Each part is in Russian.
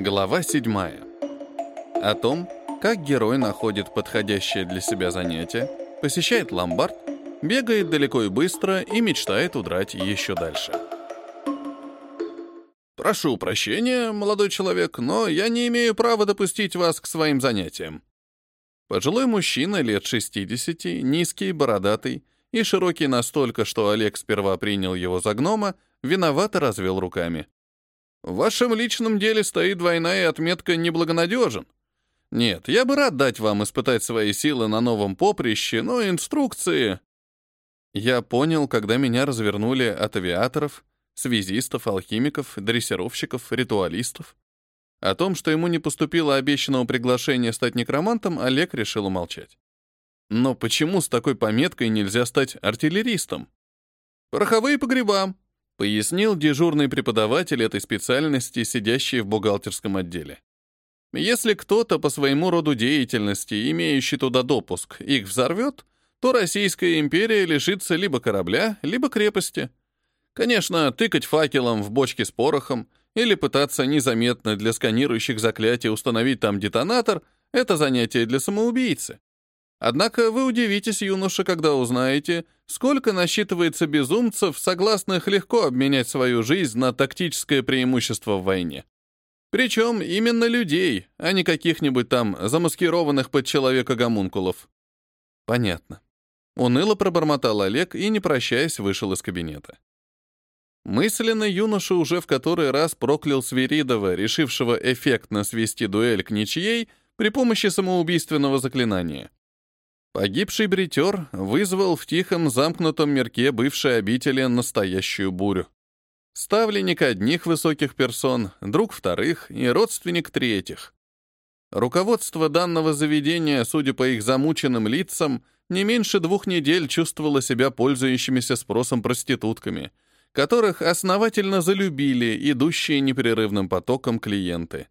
Глава 7. О том, как герой находит подходящее для себя занятие, посещает ломбард, бегает далеко и быстро и мечтает удрать еще дальше. «Прошу прощения, молодой человек, но я не имею права допустить вас к своим занятиям». Пожилой мужчина лет 60, низкий, бородатый и широкий настолько, что Олег сперва принял его за гнома, виновато развел руками. В вашем личном деле стоит двойная отметка «неблагонадежен». Нет, я бы рад дать вам испытать свои силы на новом поприще, но инструкции... Я понял, когда меня развернули от авиаторов, связистов, алхимиков, дрессировщиков, ритуалистов. О том, что ему не поступило обещанного приглашения стать некромантом, Олег решил умолчать. Но почему с такой пометкой нельзя стать артиллеристом? Пороховые погреба, пояснил дежурный преподаватель этой специальности, сидящий в бухгалтерском отделе. Если кто-то по своему роду деятельности, имеющий туда допуск, их взорвет, то Российская империя лишится либо корабля, либо крепости. Конечно, тыкать факелом в бочке с порохом или пытаться незаметно для сканирующих заклятий установить там детонатор — это занятие для самоубийцы. Однако вы удивитесь, юноша, когда узнаете, сколько насчитывается безумцев, согласных легко обменять свою жизнь на тактическое преимущество в войне. Причем именно людей, а не каких-нибудь там замаскированных под человека гомункулов. Понятно. Уныло пробормотал Олег и, не прощаясь, вышел из кабинета. Мысленно юноша уже в который раз проклял Свиридова, решившего эффектно свести дуэль к ничьей при помощи самоубийственного заклинания. Погибший бритер вызвал в тихом замкнутом мирке бывшей обители настоящую бурю. Ставленник одних высоких персон, друг вторых и родственник третьих. Руководство данного заведения, судя по их замученным лицам, не меньше двух недель чувствовало себя пользующимися спросом проститутками, которых основательно залюбили идущие непрерывным потоком клиенты.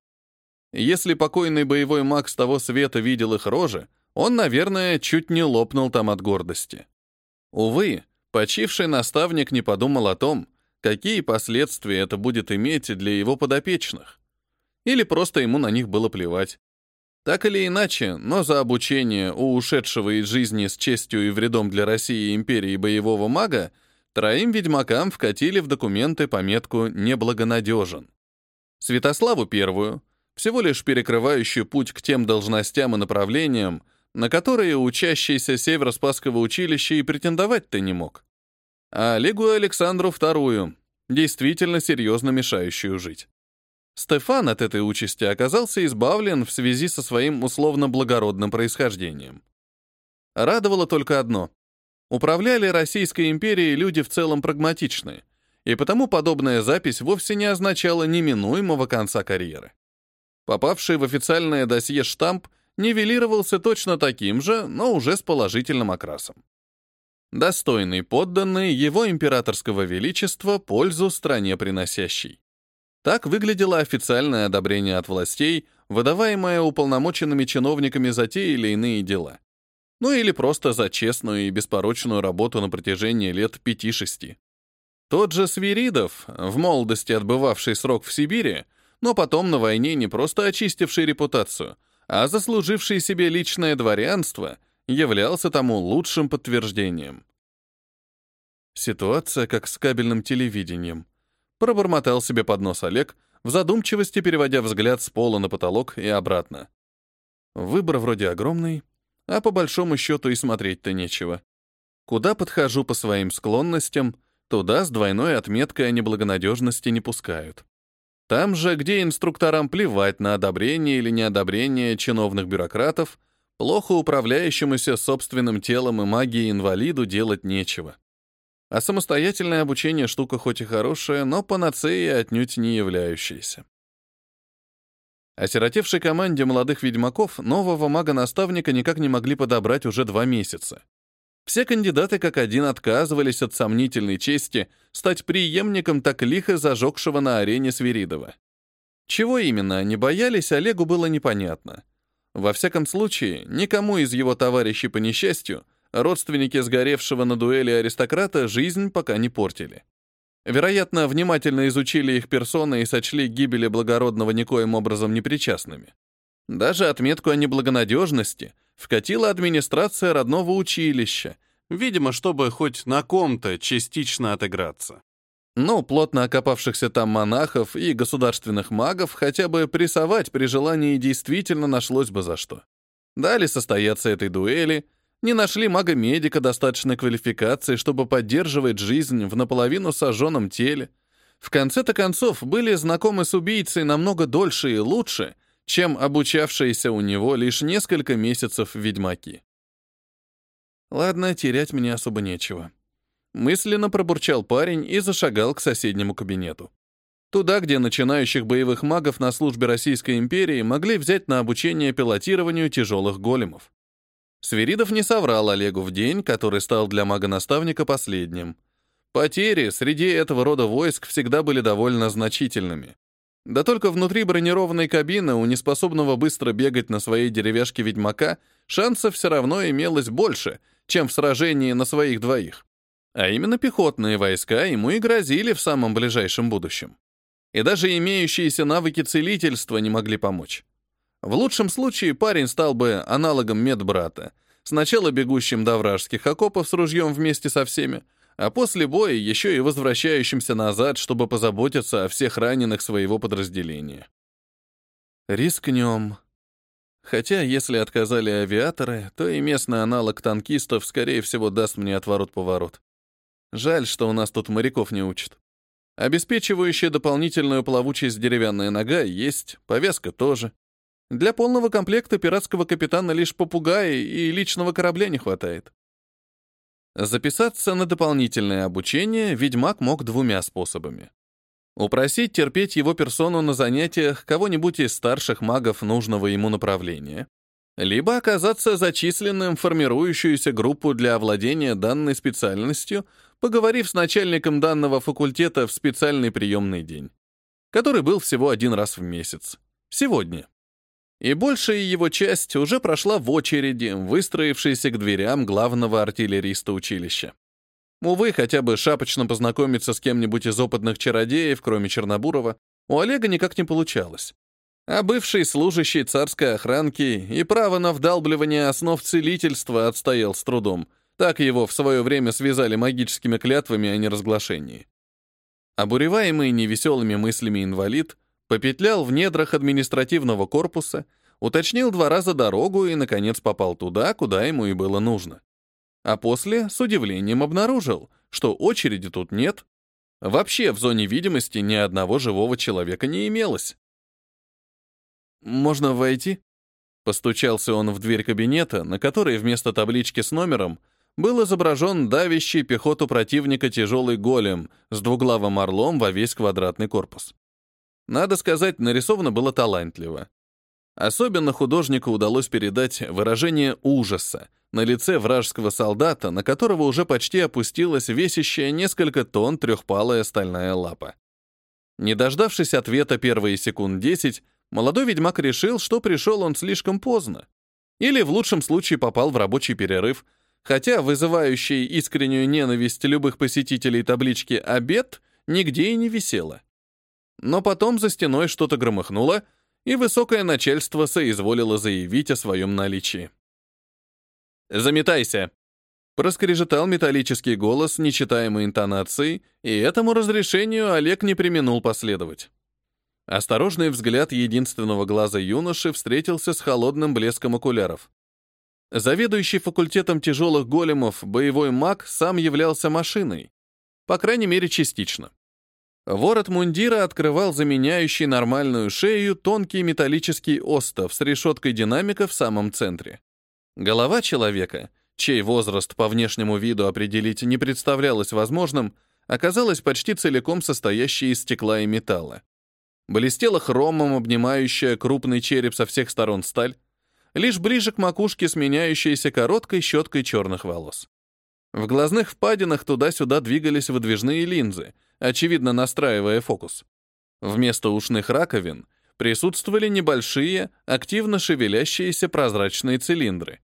Если покойный боевой маг с того света видел их рожи, он, наверное, чуть не лопнул там от гордости. Увы, почивший наставник не подумал о том, какие последствия это будет иметь для его подопечных. Или просто ему на них было плевать. Так или иначе, но за обучение у ушедшего из жизни с честью и вредом для России империи боевого мага троим ведьмакам вкатили в документы пометку «неблагонадежен». Святославу первую, всего лишь перекрывающую путь к тем должностям и направлениям, на которые учащийся Северо-Спасского училища и претендовать-то не мог. А Олегу Александру вторую, действительно серьезно мешающую жить. Стефан от этой участи оказался избавлен в связи со своим условно-благородным происхождением. Радовало только одно. Управляли Российской империей люди в целом прагматичные, и потому подобная запись вовсе не означала неминуемого конца карьеры. Попавший в официальное досье штамп нивелировался точно таким же, но уже с положительным окрасом. Достойный подданный его императорского величества пользу стране приносящий. Так выглядело официальное одобрение от властей, выдаваемое уполномоченными чиновниками за те или иные дела. Ну или просто за честную и беспорочную работу на протяжении лет пяти-шести. Тот же Свиридов, в молодости отбывавший срок в Сибири, но потом на войне не просто очистивший репутацию — а заслуживший себе личное дворянство являлся тому лучшим подтверждением. Ситуация как с кабельным телевидением. Пробормотал себе под нос Олег, в задумчивости переводя взгляд с пола на потолок и обратно. Выбор вроде огромный, а по большому счету и смотреть-то нечего. Куда подхожу по своим склонностям, туда с двойной отметкой о неблагонадежности не пускают. Там же, где инструкторам плевать на одобрение или неодобрение чиновных бюрократов, плохо управляющемуся собственным телом и магией инвалиду делать нечего. А самостоятельное обучение штука хоть и хорошая, но панацеей отнюдь не являющаяся. Осиротевшей команде молодых ведьмаков нового мага-наставника никак не могли подобрать уже два месяца. Все кандидаты как один отказывались от сомнительной чести стать преемником так лихо зажегшего на арене Свиридова. Чего именно они боялись, Олегу было непонятно. Во всяком случае, никому из его товарищей по несчастью родственники сгоревшего на дуэли аристократа жизнь пока не портили. Вероятно, внимательно изучили их персоны и сочли гибели благородного никоим образом непричастными. Даже отметку о неблагонадежности вкатила администрация родного училища, видимо, чтобы хоть на ком-то частично отыграться. Ну, плотно окопавшихся там монахов и государственных магов хотя бы прессовать при желании действительно нашлось бы за что. Дали состояться этой дуэли, не нашли мага-медика достаточной квалификации, чтобы поддерживать жизнь в наполовину сожженном теле. В конце-то концов, были знакомы с убийцей намного дольше и лучше, чем обучавшиеся у него лишь несколько месяцев ведьмаки. Ладно, терять мне особо нечего. Мысленно пробурчал парень и зашагал к соседнему кабинету. Туда, где начинающих боевых магов на службе Российской империи могли взять на обучение пилотированию тяжелых големов. Свиридов не соврал Олегу в день, который стал для мага-наставника последним. Потери среди этого рода войск всегда были довольно значительными. Да только внутри бронированной кабины у неспособного быстро бегать на своей деревяшке ведьмака шансов все равно имелось больше, чем в сражении на своих двоих. А именно пехотные войска ему и грозили в самом ближайшем будущем. И даже имеющиеся навыки целительства не могли помочь. В лучшем случае парень стал бы аналогом медбрата, сначала бегущим до вражеских окопов с ружьем вместе со всеми, а после боя еще и возвращающимся назад, чтобы позаботиться о всех раненых своего подразделения. Рискнем. Хотя, если отказали авиаторы, то и местный аналог танкистов, скорее всего, даст мне отворот-поворот. Жаль, что у нас тут моряков не учат. Обеспечивающая дополнительную плавучесть деревянная нога есть, повязка тоже. Для полного комплекта пиратского капитана лишь попугая и личного корабля не хватает. Записаться на дополнительное обучение ведьмак мог двумя способами. Упросить терпеть его персону на занятиях кого-нибудь из старших магов нужного ему направления, либо оказаться зачисленным в формирующуюся группу для овладения данной специальностью, поговорив с начальником данного факультета в специальный приемный день, который был всего один раз в месяц. Сегодня и большая его часть уже прошла в очереди, выстроившейся к дверям главного артиллериста училища. Увы, хотя бы шапочно познакомиться с кем-нибудь из опытных чародеев, кроме Чернобурова, у Олега никак не получалось. А бывший служащий царской охранки и право на вдалбливание основ целительства отстоял с трудом. Так его в свое время связали магическими клятвами о неразглашении. Обуреваемый невеселыми мыслями инвалид — попетлял в недрах административного корпуса, уточнил два раза дорогу и, наконец, попал туда, куда ему и было нужно. А после с удивлением обнаружил, что очереди тут нет. Вообще в зоне видимости ни одного живого человека не имелось. «Можно войти?» Постучался он в дверь кабинета, на которой вместо таблички с номером был изображен давящий пехоту противника тяжелый голем с двуглавым орлом во весь квадратный корпус. Надо сказать, нарисовано было талантливо. Особенно художнику удалось передать выражение ужаса на лице вражеского солдата, на которого уже почти опустилась весящая несколько тонн трехпалая стальная лапа. Не дождавшись ответа первые секунд десять, молодой ведьмак решил, что пришел он слишком поздно. Или в лучшем случае попал в рабочий перерыв, хотя вызывающий искреннюю ненависть любых посетителей таблички «Обед» нигде и не висела. Но потом за стеной что-то громыхнуло, и высокое начальство соизволило заявить о своем наличии. «Заметайся!» Проскрежетал металлический голос нечитаемой интонацией, и этому разрешению Олег не применул последовать. Осторожный взгляд единственного глаза юноши встретился с холодным блеском окуляров. Заведующий факультетом тяжелых големов боевой маг сам являлся машиной, по крайней мере, частично. Ворот мундира открывал заменяющий нормальную шею тонкий металлический остов с решеткой динамика в самом центре. Голова человека, чей возраст по внешнему виду определить не представлялось возможным, оказалась почти целиком состоящей из стекла и металла. Блестела хромом обнимающая крупный череп со всех сторон сталь, лишь ближе к макушке сменяющаяся короткой щеткой черных волос. В глазных впадинах туда-сюда двигались выдвижные линзы — очевидно настраивая фокус. Вместо ушных раковин присутствовали небольшие, активно шевелящиеся прозрачные цилиндры.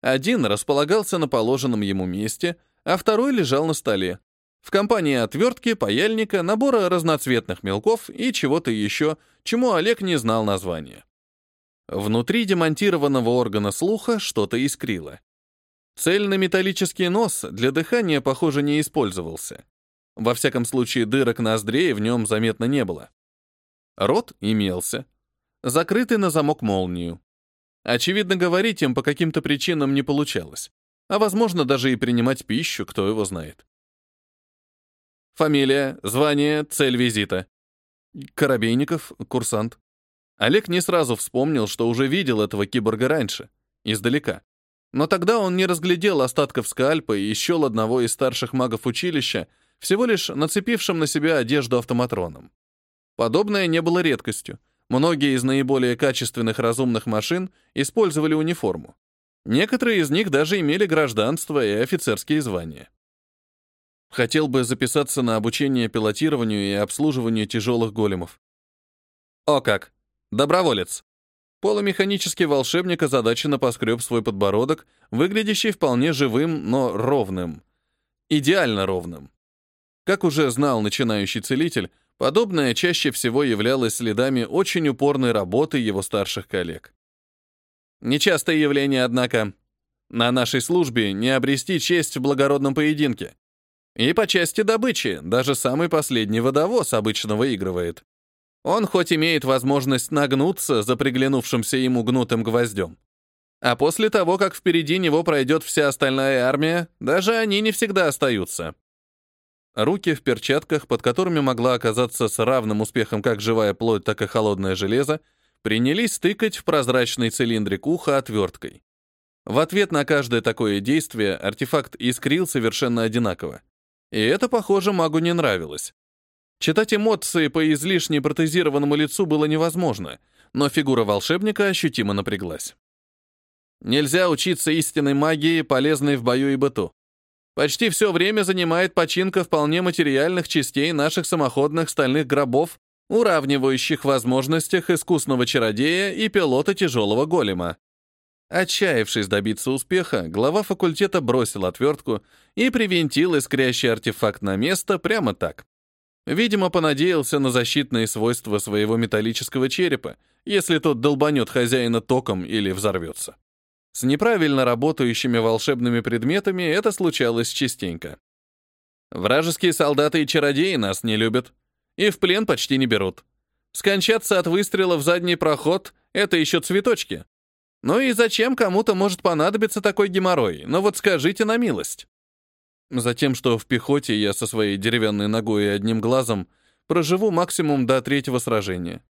Один располагался на положенном ему месте, а второй лежал на столе. В компании отвертки, паяльника, набора разноцветных мелков и чего-то еще, чему Олег не знал названия. Внутри демонтированного органа слуха что-то искрило. Цельный металлический нос для дыхания, похоже, не использовался. Во всяком случае, дырок ноздрей в нем заметно не было. Рот имелся, закрытый на замок молнию. Очевидно, говорить им по каким-то причинам не получалось. А возможно, даже и принимать пищу, кто его знает. Фамилия, звание, цель визита. Коробейников, курсант. Олег не сразу вспомнил, что уже видел этого киборга раньше, издалека. Но тогда он не разглядел остатков скальпа и счел одного из старших магов училища, всего лишь нацепившим на себя одежду автоматроном. Подобное не было редкостью. Многие из наиболее качественных разумных машин использовали униформу. Некоторые из них даже имели гражданство и офицерские звания. Хотел бы записаться на обучение пилотированию и обслуживанию тяжелых големов. О как! Доброволец. Полумеханический волшебник озадаченно поскреб свой подбородок, выглядящий вполне живым, но ровным. Идеально ровным. Как уже знал начинающий целитель, подобное чаще всего являлось следами очень упорной работы его старших коллег. Нечастое явление, однако. На нашей службе не обрести честь в благородном поединке. И по части добычи даже самый последний водовоз обычно выигрывает. Он хоть имеет возможность нагнуться за приглянувшимся ему гнутым гвоздем. А после того, как впереди него пройдет вся остальная армия, даже они не всегда остаются. Руки в перчатках, под которыми могла оказаться с равным успехом как живая плоть, так и холодное железо, принялись тыкать в прозрачный цилиндрик уха отверткой. В ответ на каждое такое действие артефакт искрил совершенно одинаково. И это, похоже, магу не нравилось. Читать эмоции по излишне протезированному лицу было невозможно, но фигура волшебника ощутимо напряглась. Нельзя учиться истинной магии, полезной в бою и быту. Почти все время занимает починка вполне материальных частей наших самоходных стальных гробов, уравнивающих в возможностях искусного чародея и пилота тяжелого голема. Отчаявшись добиться успеха, глава факультета бросил отвертку и привинтил искрящий артефакт на место прямо так. Видимо, понадеялся на защитные свойства своего металлического черепа, если тот долбанет хозяина током или взорвется. С неправильно работающими волшебными предметами это случалось частенько. Вражеские солдаты и чародеи нас не любят, и в плен почти не берут. Скончаться от выстрела в задний проход — это еще цветочки. Ну и зачем кому-то может понадобиться такой геморрой? Ну вот скажите на милость. Затем, что в пехоте я со своей деревянной ногой и одним глазом проживу максимум до третьего сражения.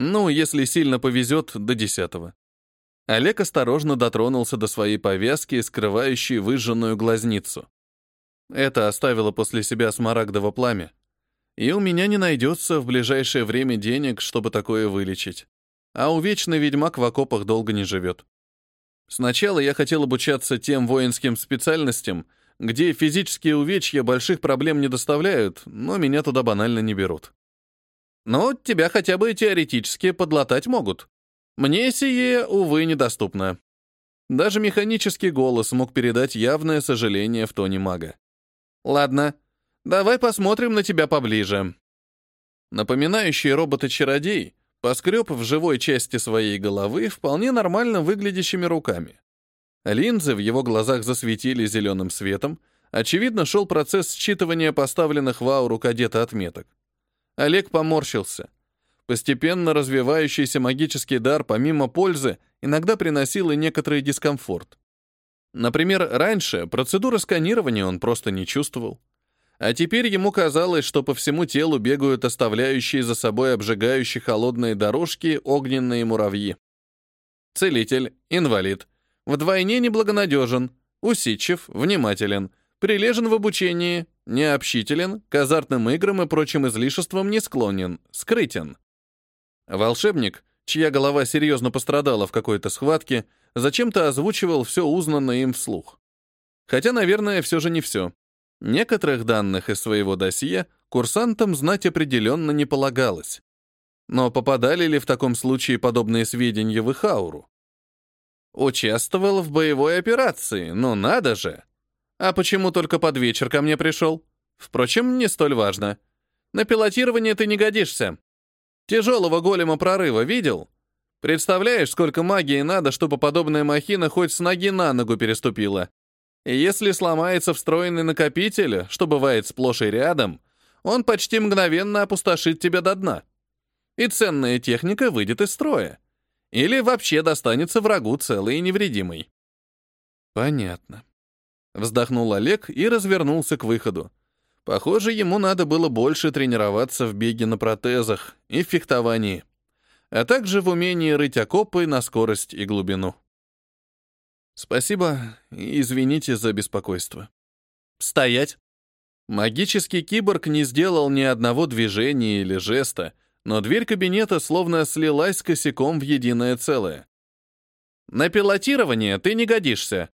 Ну, если сильно повезет, до десятого. Олег осторожно дотронулся до своей повязки, скрывающей выжженную глазницу. Это оставило после себя смарагдово пламя. И у меня не найдется в ближайшее время денег, чтобы такое вылечить а увечный ведьмак в окопах долго не живет. Сначала я хотел обучаться тем воинским специальностям, где физические увечья больших проблем не доставляют, но меня туда банально не берут. Но тебя хотя бы теоретически подлатать могут. Мне сие, увы, недоступно. Даже механический голос мог передать явное сожаление в тоне мага. Ладно, давай посмотрим на тебя поближе. Напоминающий робота-чародей, Поскреб в живой части своей головы вполне нормально выглядящими руками. Линзы в его глазах засветили зеленым светом. Очевидно, шел процесс считывания поставленных в ауру кадета отметок. Олег поморщился. Постепенно развивающийся магический дар, помимо пользы, иногда приносил и некоторый дискомфорт. Например, раньше процедуры сканирования он просто не чувствовал. А теперь ему казалось, что по всему телу бегают оставляющие за собой обжигающие холодные дорожки огненные муравьи. Целитель, инвалид, вдвойне неблагонадежен, усидчив, внимателен, прилежен в обучении, необщителен, к азартным играм и прочим излишествам не склонен, скрытен. Волшебник, чья голова серьезно пострадала в какой-то схватке, зачем-то озвучивал все узнанное им вслух. Хотя, наверное, все же не все. Некоторых данных из своего досье курсантам знать определенно не полагалось. Но попадали ли в таком случае подобные сведения в их ауру? Участвовал в боевой операции, ну надо же. А почему только под вечер ко мне пришел? Впрочем, не столь важно. На пилотирование ты не годишься. Тяжелого голема прорыва видел? Представляешь, сколько магии надо, чтобы подобная махина хоть с ноги на ногу переступила? И если сломается встроенный накопитель, что бывает сплошь и рядом, он почти мгновенно опустошит тебя до дна. И ценная техника выйдет из строя. Или вообще достанется врагу целый и невредимый. Понятно. Вздохнул Олег и развернулся к выходу. Похоже, ему надо было больше тренироваться в беге на протезах и в фехтовании а также в умении рыть окопы на скорость и глубину. Спасибо и извините за беспокойство. Стоять! Магический киборг не сделал ни одного движения или жеста, но дверь кабинета словно слилась косяком в единое целое. На пилотирование ты не годишься.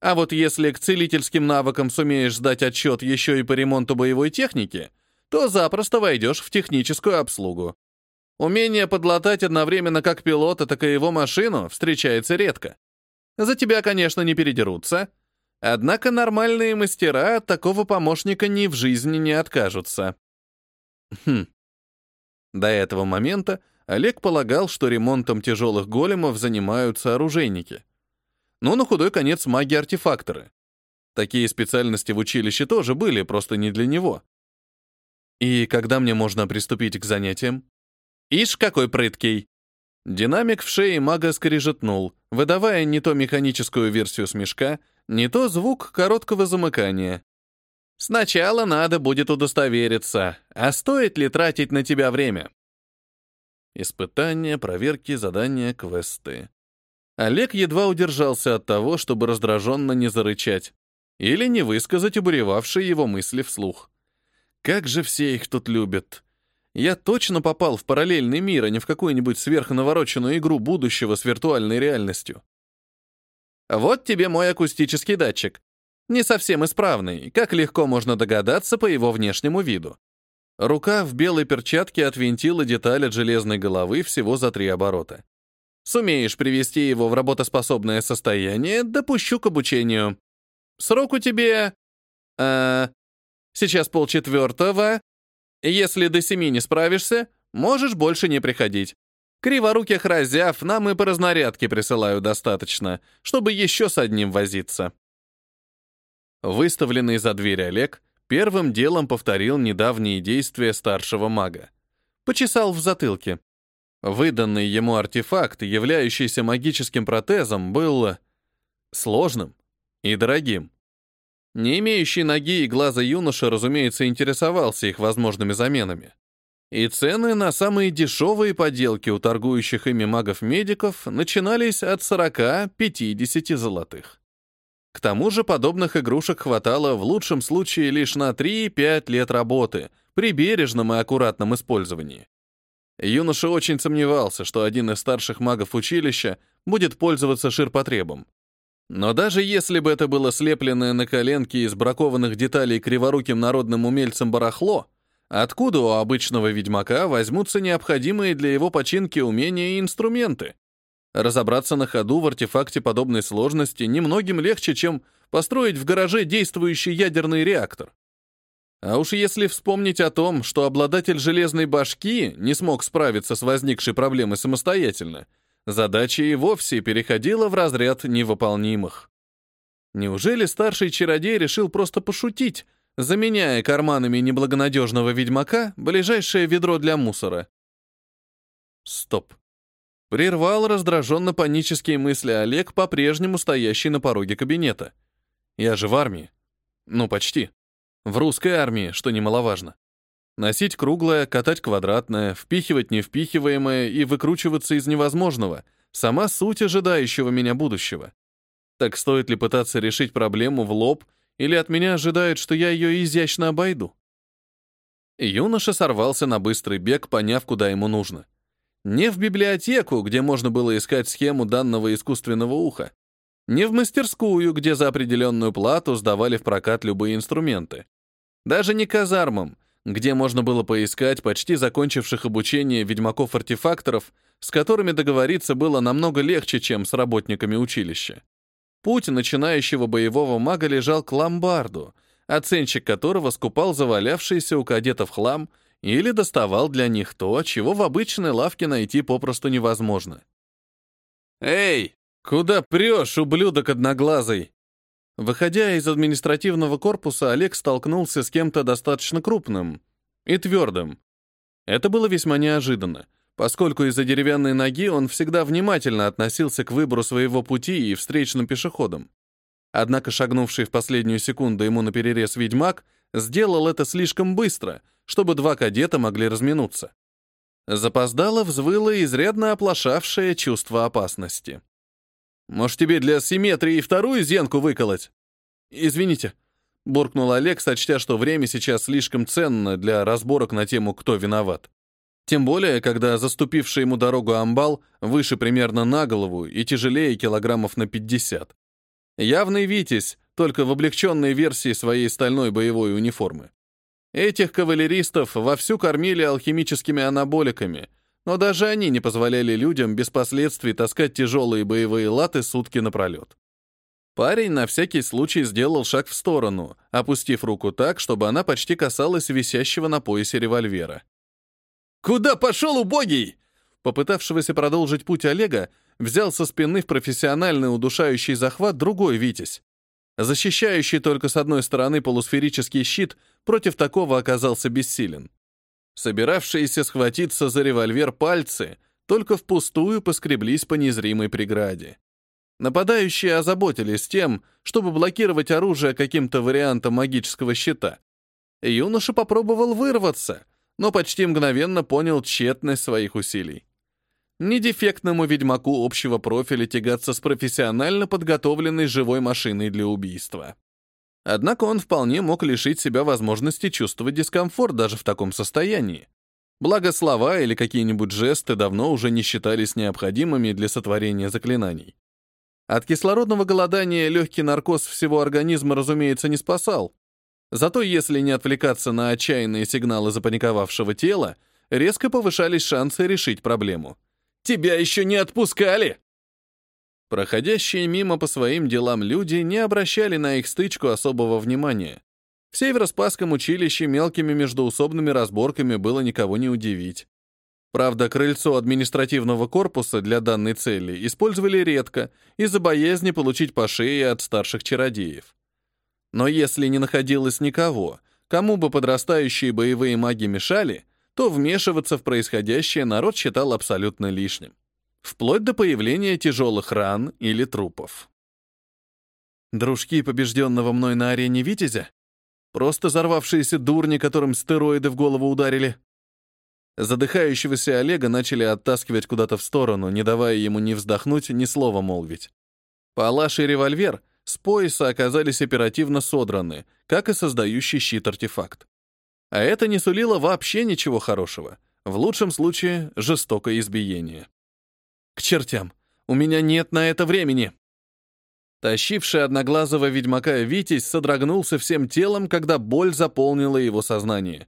А вот если к целительским навыкам сумеешь сдать отчет еще и по ремонту боевой техники, то запросто войдешь в техническую обслугу. Умение подлатать одновременно как пилота, так и его машину встречается редко. За тебя, конечно, не передерутся. Однако нормальные мастера от такого помощника ни в жизни не откажутся. Хм. До этого момента Олег полагал, что ремонтом тяжелых големов занимаются оружейники. Но на худой конец маги-артефакторы. Такие специальности в училище тоже были, просто не для него. И когда мне можно приступить к занятиям? «Ишь, какой прыткий!» Динамик в шее мага скрижетнул, выдавая не то механическую версию смешка, не то звук короткого замыкания. «Сначала надо будет удостовериться, а стоит ли тратить на тебя время?» Испытания, проверки, задания, квесты. Олег едва удержался от того, чтобы раздраженно не зарычать или не высказать убуревавшие его мысли вслух. Как же все их тут любят. Я точно попал в параллельный мир, а не в какую-нибудь сверхнавороченную игру будущего с виртуальной реальностью. Вот тебе мой акустический датчик. Не совсем исправный, как легко можно догадаться по его внешнему виду. Рука в белой перчатке отвинтила деталь от железной головы всего за три оборота. Сумеешь привести его в работоспособное состояние, допущу к обучению. Срок у тебе... Э, сейчас полчетвертого, если до семи не справишься, можешь больше не приходить. Криворуких разяв нам и по разнарядке присылаю достаточно, чтобы еще с одним возиться. Выставленный за дверь Олег первым делом повторил недавние действия старшего мага. Почесал в затылке. Выданный ему артефакт, являющийся магическим протезом, был сложным и дорогим. Не имеющий ноги и глаза юноша, разумеется, интересовался их возможными заменами. И цены на самые дешевые поделки у торгующих ими магов-медиков начинались от 40-50 золотых. К тому же подобных игрушек хватало в лучшем случае лишь на 3-5 лет работы при бережном и аккуратном использовании. Юноша очень сомневался, что один из старших магов училища будет пользоваться ширпотребом. Но даже если бы это было слепленное на коленке из бракованных деталей криворуким народным умельцем барахло, откуда у обычного ведьмака возьмутся необходимые для его починки умения и инструменты? Разобраться на ходу в артефакте подобной сложности немногим легче, чем построить в гараже действующий ядерный реактор. А уж если вспомнить о том, что обладатель железной башки не смог справиться с возникшей проблемой самостоятельно, Задача и вовсе переходила в разряд невыполнимых. Неужели старший чародей решил просто пошутить, заменяя карманами неблагонадежного ведьмака ближайшее ведро для мусора? Стоп. Прервал раздраженно-панические мысли Олег, по-прежнему стоящий на пороге кабинета. Я же в армии. Ну, почти. В русской армии, что немаловажно. Носить круглое, катать квадратное, впихивать невпихиваемое и выкручиваться из невозможного — сама суть ожидающего меня будущего. Так стоит ли пытаться решить проблему в лоб, или от меня ожидают, что я ее изящно обойду? Юноша сорвался на быстрый бег, поняв, куда ему нужно. Не в библиотеку, где можно было искать схему данного искусственного уха. Не в мастерскую, где за определенную плату сдавали в прокат любые инструменты. Даже не казармам — где можно было поискать почти закончивших обучение ведьмаков-артефакторов, с которыми договориться было намного легче, чем с работниками училища. Путь начинающего боевого мага лежал к ломбарду, оценщик которого скупал завалявшийся у кадетов хлам или доставал для них то, чего в обычной лавке найти попросту невозможно. «Эй, куда прешь, ублюдок одноглазый?» Выходя из административного корпуса, Олег столкнулся с кем-то достаточно крупным и твердым. Это было весьма неожиданно, поскольку из-за деревянной ноги он всегда внимательно относился к выбору своего пути и встречным пешеходам. Однако шагнувший в последнюю секунду ему на перерез ведьмак сделал это слишком быстро, чтобы два кадета могли разминуться. Запоздало взвыло изрядно оплошавшее чувство опасности. Может, тебе для симметрии вторую зенку выколоть? Извините, буркнул Олег, сочтя, что время сейчас слишком ценно для разборок на тему «Кто виноват?». Тем более, когда заступивший ему дорогу амбал выше примерно на голову и тяжелее килограммов на 50. Явный Витязь, только в облегченной версии своей стальной боевой униформы. Этих кавалеристов вовсю кормили алхимическими анаболиками, но даже они не позволяли людям без последствий таскать тяжелые боевые латы сутки напролет. Парень на всякий случай сделал шаг в сторону, опустив руку так, чтобы она почти касалась висящего на поясе револьвера. «Куда пошел, убогий?» Попытавшегося продолжить путь Олега, взял со спины в профессиональный удушающий захват другой Витязь. Защищающий только с одной стороны полусферический щит против такого оказался бессилен. Собиравшиеся схватиться за револьвер пальцы только впустую поскреблись по незримой преграде. Нападающие озаботились тем, чтобы блокировать оружие каким-то вариантом магического щита. Юноша попробовал вырваться, но почти мгновенно понял тщетность своих усилий. Недефектному ведьмаку общего профиля тягаться с профессионально подготовленной живой машиной для убийства. Однако он вполне мог лишить себя возможности чувствовать дискомфорт даже в таком состоянии. Благо слова или какие-нибудь жесты давно уже не считались необходимыми для сотворения заклинаний. От кислородного голодания легкий наркоз всего организма, разумеется, не спасал. Зато если не отвлекаться на отчаянные сигналы запаниковавшего тела, резко повышались шансы решить проблему. «Тебя еще не отпускали!» Проходящие мимо по своим делам люди не обращали на их стычку особого внимания. В Северо-Спасском училище мелкими междоусобными разборками было никого не удивить. Правда, крыльцо административного корпуса для данной цели использовали редко из-за боязни получить по шее от старших чародеев. Но если не находилось никого, кому бы подрастающие боевые маги мешали, то вмешиваться в происходящее народ считал абсолютно лишним вплоть до появления тяжелых ран или трупов. Дружки побежденного мной на арене Витязя? Просто взорвавшиеся дурни, которым стероиды в голову ударили? Задыхающегося Олега начали оттаскивать куда-то в сторону, не давая ему ни вздохнуть, ни слова молвить. Палаш и револьвер с пояса оказались оперативно содраны, как и создающий щит артефакт. А это не сулило вообще ничего хорошего. В лучшем случае — жестокое избиение. К чертям! У меня нет на это времени!» Тащивший одноглазого ведьмака Витязь содрогнулся всем телом, когда боль заполнила его сознание.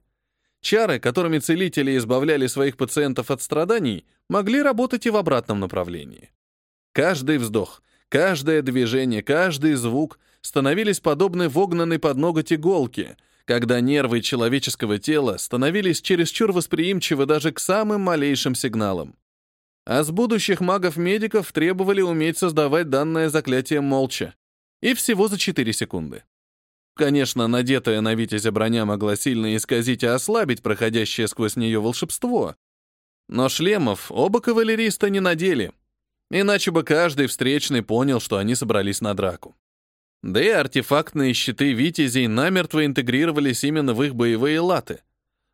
Чары, которыми целители избавляли своих пациентов от страданий, могли работать и в обратном направлении. Каждый вздох, каждое движение, каждый звук становились подобны вогнанной под ноготь иголке, когда нервы человеческого тела становились чересчур восприимчивы даже к самым малейшим сигналам. А с будущих магов-медиков требовали уметь создавать данное заклятие молча. И всего за 4 секунды. Конечно, надетая на Витязя броня могла сильно исказить и ослабить проходящее сквозь нее волшебство. Но шлемов оба кавалериста не надели. Иначе бы каждый встречный понял, что они собрались на драку. Да и артефактные щиты Витязей намертво интегрировались именно в их боевые латы.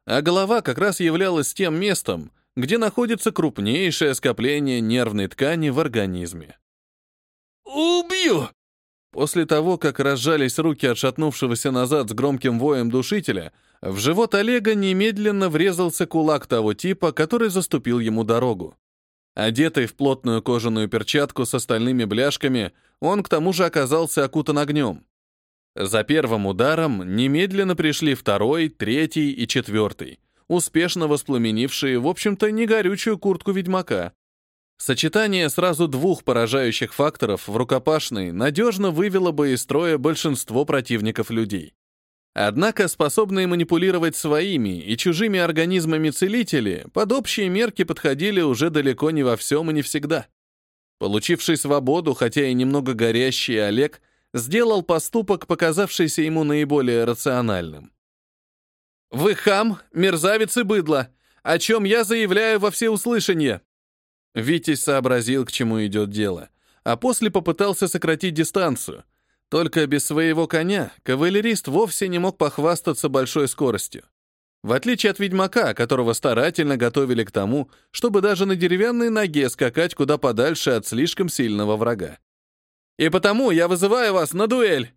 А голова как раз являлась тем местом, где находится крупнейшее скопление нервной ткани в организме. «Убью!» После того, как разжались руки отшатнувшегося назад с громким воем душителя, в живот Олега немедленно врезался кулак того типа, который заступил ему дорогу. Одетый в плотную кожаную перчатку с остальными бляшками, он к тому же оказался окутан огнем. За первым ударом немедленно пришли второй, третий и четвертый, успешно воспламенившие, в общем-то, не горючую куртку ведьмака. Сочетание сразу двух поражающих факторов в рукопашной надежно вывело бы из строя большинство противников людей. Однако способные манипулировать своими и чужими организмами целители под общие мерки подходили уже далеко не во всем и не всегда. Получивший свободу, хотя и немного горящий Олег, сделал поступок, показавшийся ему наиболее рациональным. «Вы хам, мерзавец и быдло, о чем я заявляю во всеуслышание!» Витязь сообразил, к чему идет дело, а после попытался сократить дистанцию — только без своего коня кавалерист вовсе не мог похвастаться большой скоростью. В отличие от ведьмака, которого старательно готовили к тому, чтобы даже на деревянной ноге скакать куда подальше от слишком сильного врага. «И потому я вызываю вас на дуэль!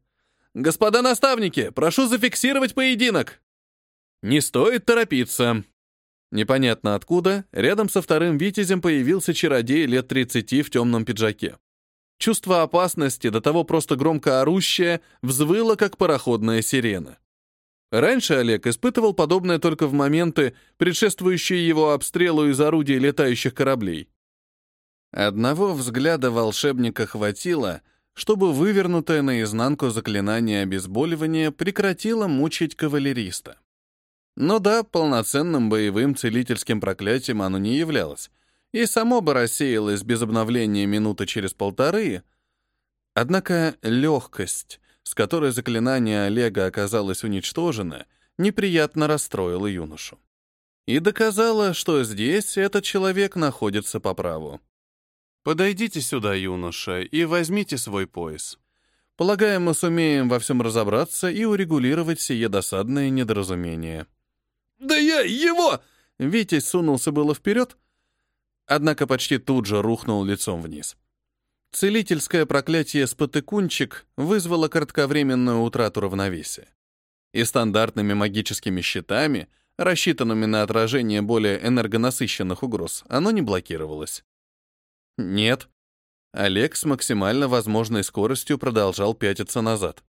Господа наставники, прошу зафиксировать поединок!» «Не стоит торопиться!» Непонятно откуда, рядом со вторым витязем появился чародей лет 30 в темном пиджаке. Чувство опасности, до того просто громко орущее, взвыло, как пароходная сирена. Раньше Олег испытывал подобное только в моменты, предшествующие его обстрелу из орудий летающих кораблей. Одного взгляда волшебника хватило, чтобы вывернутое наизнанку заклинание обезболивания прекратило мучить кавалериста. Но да, полноценным боевым целительским проклятием оно не являлось, и само бы рассеялось без обновления минуты через полторы. Однако легкость, с которой заклинание Олега оказалось уничтожено, неприятно расстроила юношу. И доказала, что здесь этот человек находится по праву. «Подойдите сюда, юноша, и возьмите свой пояс. Полагаю, мы сумеем во всем разобраться и урегулировать сие досадное недоразумение». «Да я его!» Витязь сунулся было вперед, однако почти тут же рухнул лицом вниз. Целительское проклятие «Спотыкунчик» вызвало кратковременную утрату равновесия. И стандартными магическими щитами, рассчитанными на отражение более энергонасыщенных угроз, оно не блокировалось. Нет. Олег с максимально возможной скоростью продолжал пятиться назад.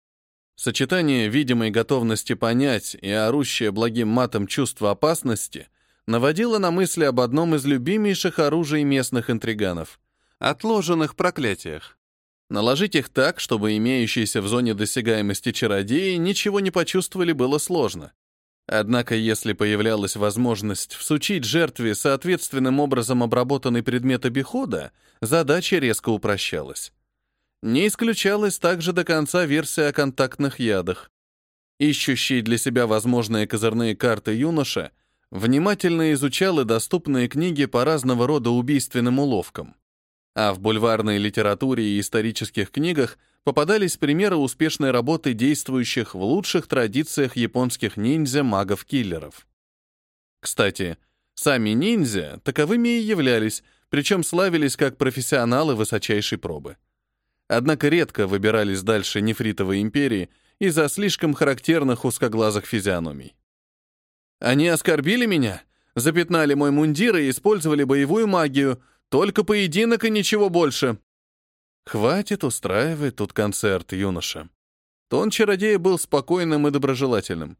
Сочетание видимой готовности понять и орущее благим матом чувство опасности — наводило на мысли об одном из любимейших оружий местных интриганов — отложенных проклятиях. Наложить их так, чтобы имеющиеся в зоне досягаемости чародеи ничего не почувствовали, было сложно. Однако, если появлялась возможность всучить жертве соответственным образом обработанный предмет обихода, задача резко упрощалась. Не исключалась также до конца версия о контактных ядах. Ищущий для себя возможные козырные карты юноша внимательно изучал и доступные книги по разного рода убийственным уловкам. А в бульварной литературе и исторических книгах попадались примеры успешной работы действующих в лучших традициях японских ниндзя-магов-киллеров. Кстати, сами ниндзя таковыми и являлись, причем славились как профессионалы высочайшей пробы. Однако редко выбирались дальше нефритовой империи из-за слишком характерных узкоглазых физиономий. Они оскорбили меня, запятнали мой мундир и использовали боевую магию. Только поединок и ничего больше. Хватит устраивать тут концерт, юноша. Тон чародея был спокойным и доброжелательным.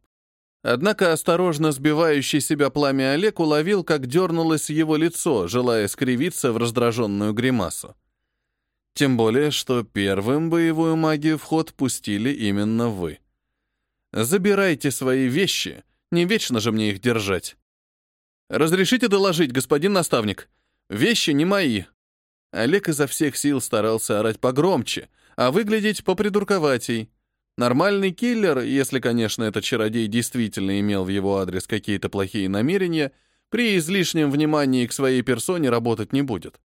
Однако осторожно сбивающий себя пламя Олег уловил, как дернулось его лицо, желая скривиться в раздраженную гримасу. Тем более, что первым боевую магию в ход пустили именно вы. Забирайте свои вещи не вечно же мне их держать. Разрешите доложить, господин наставник. Вещи не мои. Олег изо всех сил старался орать погромче, а выглядеть попридурковатей. Нормальный киллер, если, конечно, этот чародей действительно имел в его адрес какие-то плохие намерения, при излишнем внимании к своей персоне работать не будет.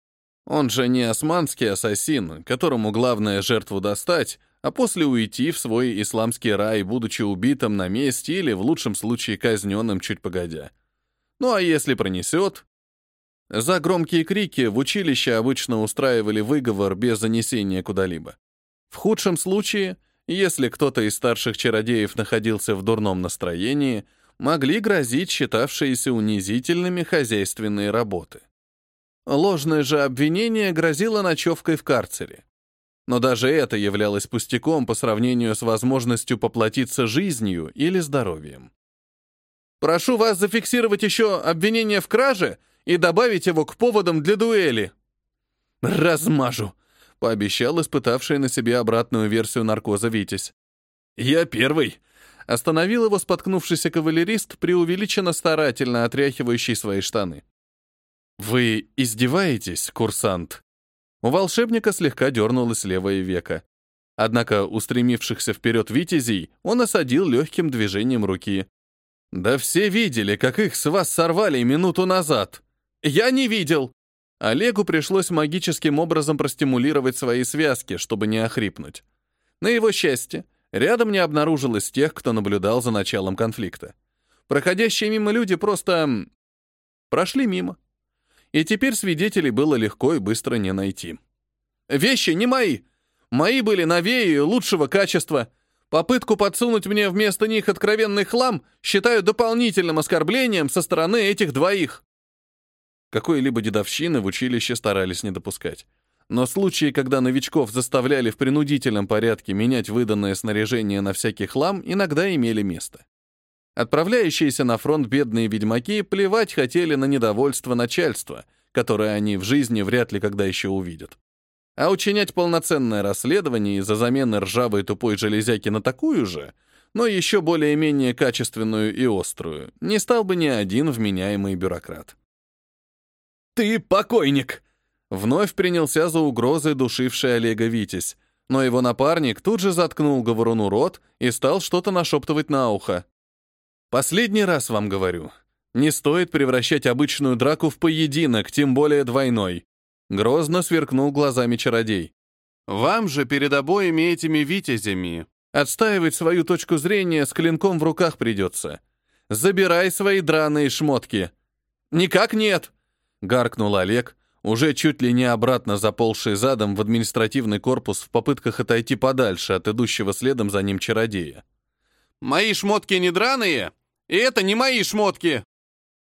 Он же не османский ассасин, которому главное жертву достать, а после уйти в свой исламский рай, будучи убитым на месте или, в лучшем случае, казненным чуть погодя. Ну а если пронесет? За громкие крики в училище обычно устраивали выговор без занесения куда-либо. В худшем случае, если кто-то из старших чародеев находился в дурном настроении, могли грозить считавшиеся унизительными хозяйственные работы. Ложное же обвинение грозило ночевкой в карцере. Но даже это являлось пустяком по сравнению с возможностью поплатиться жизнью или здоровьем. «Прошу вас зафиксировать еще обвинение в краже и добавить его к поводам для дуэли». «Размажу», — пообещал испытавший на себе обратную версию наркоза Витязь. «Я первый. Остановил его споткнувшийся кавалерист, преувеличенно старательно отряхивающий свои штаны. «Вы издеваетесь, курсант?» У волшебника слегка дернулось левое веко. Однако устремившихся вперед витязей он осадил легким движением руки. «Да все видели, как их с вас сорвали минуту назад!» «Я не видел!» Олегу пришлось магическим образом простимулировать свои связки, чтобы не охрипнуть. На его счастье, рядом не обнаружилось тех, кто наблюдал за началом конфликта. Проходящие мимо люди просто... прошли мимо. И теперь свидетелей было легко и быстро не найти. «Вещи не мои! Мои были новее и лучшего качества. Попытку подсунуть мне вместо них откровенный хлам считаю дополнительным оскорблением со стороны этих двоих». Какой-либо дедовщины в училище старались не допускать. Но случаи, когда новичков заставляли в принудительном порядке менять выданное снаряжение на всякий хлам, иногда имели место. Отправляющиеся на фронт бедные ведьмаки плевать хотели на недовольство начальства, которое они в жизни вряд ли когда еще увидят. А учинять полноценное расследование из-за замены ржавой тупой железяки на такую же, но еще более-менее качественную и острую, не стал бы ни один вменяемый бюрократ. «Ты покойник!» Вновь принялся за угрозы душивший Олега Витязь, но его напарник тут же заткнул говоруну рот и стал что-то нашептывать на ухо. «Последний раз вам говорю, не стоит превращать обычную драку в поединок, тем более двойной», грозно сверкнул глазами чародей. «Вам же перед обоими этими витязями отстаивать свою точку зрения с клинком в руках придется. Забирай свои драные шмотки». «Никак нет!» гаркнул Олег, уже чуть ли не обратно заползший задом в административный корпус в попытках отойти подальше от идущего следом за ним чародея. «Мои шмотки не драные, и это не мои шмотки!»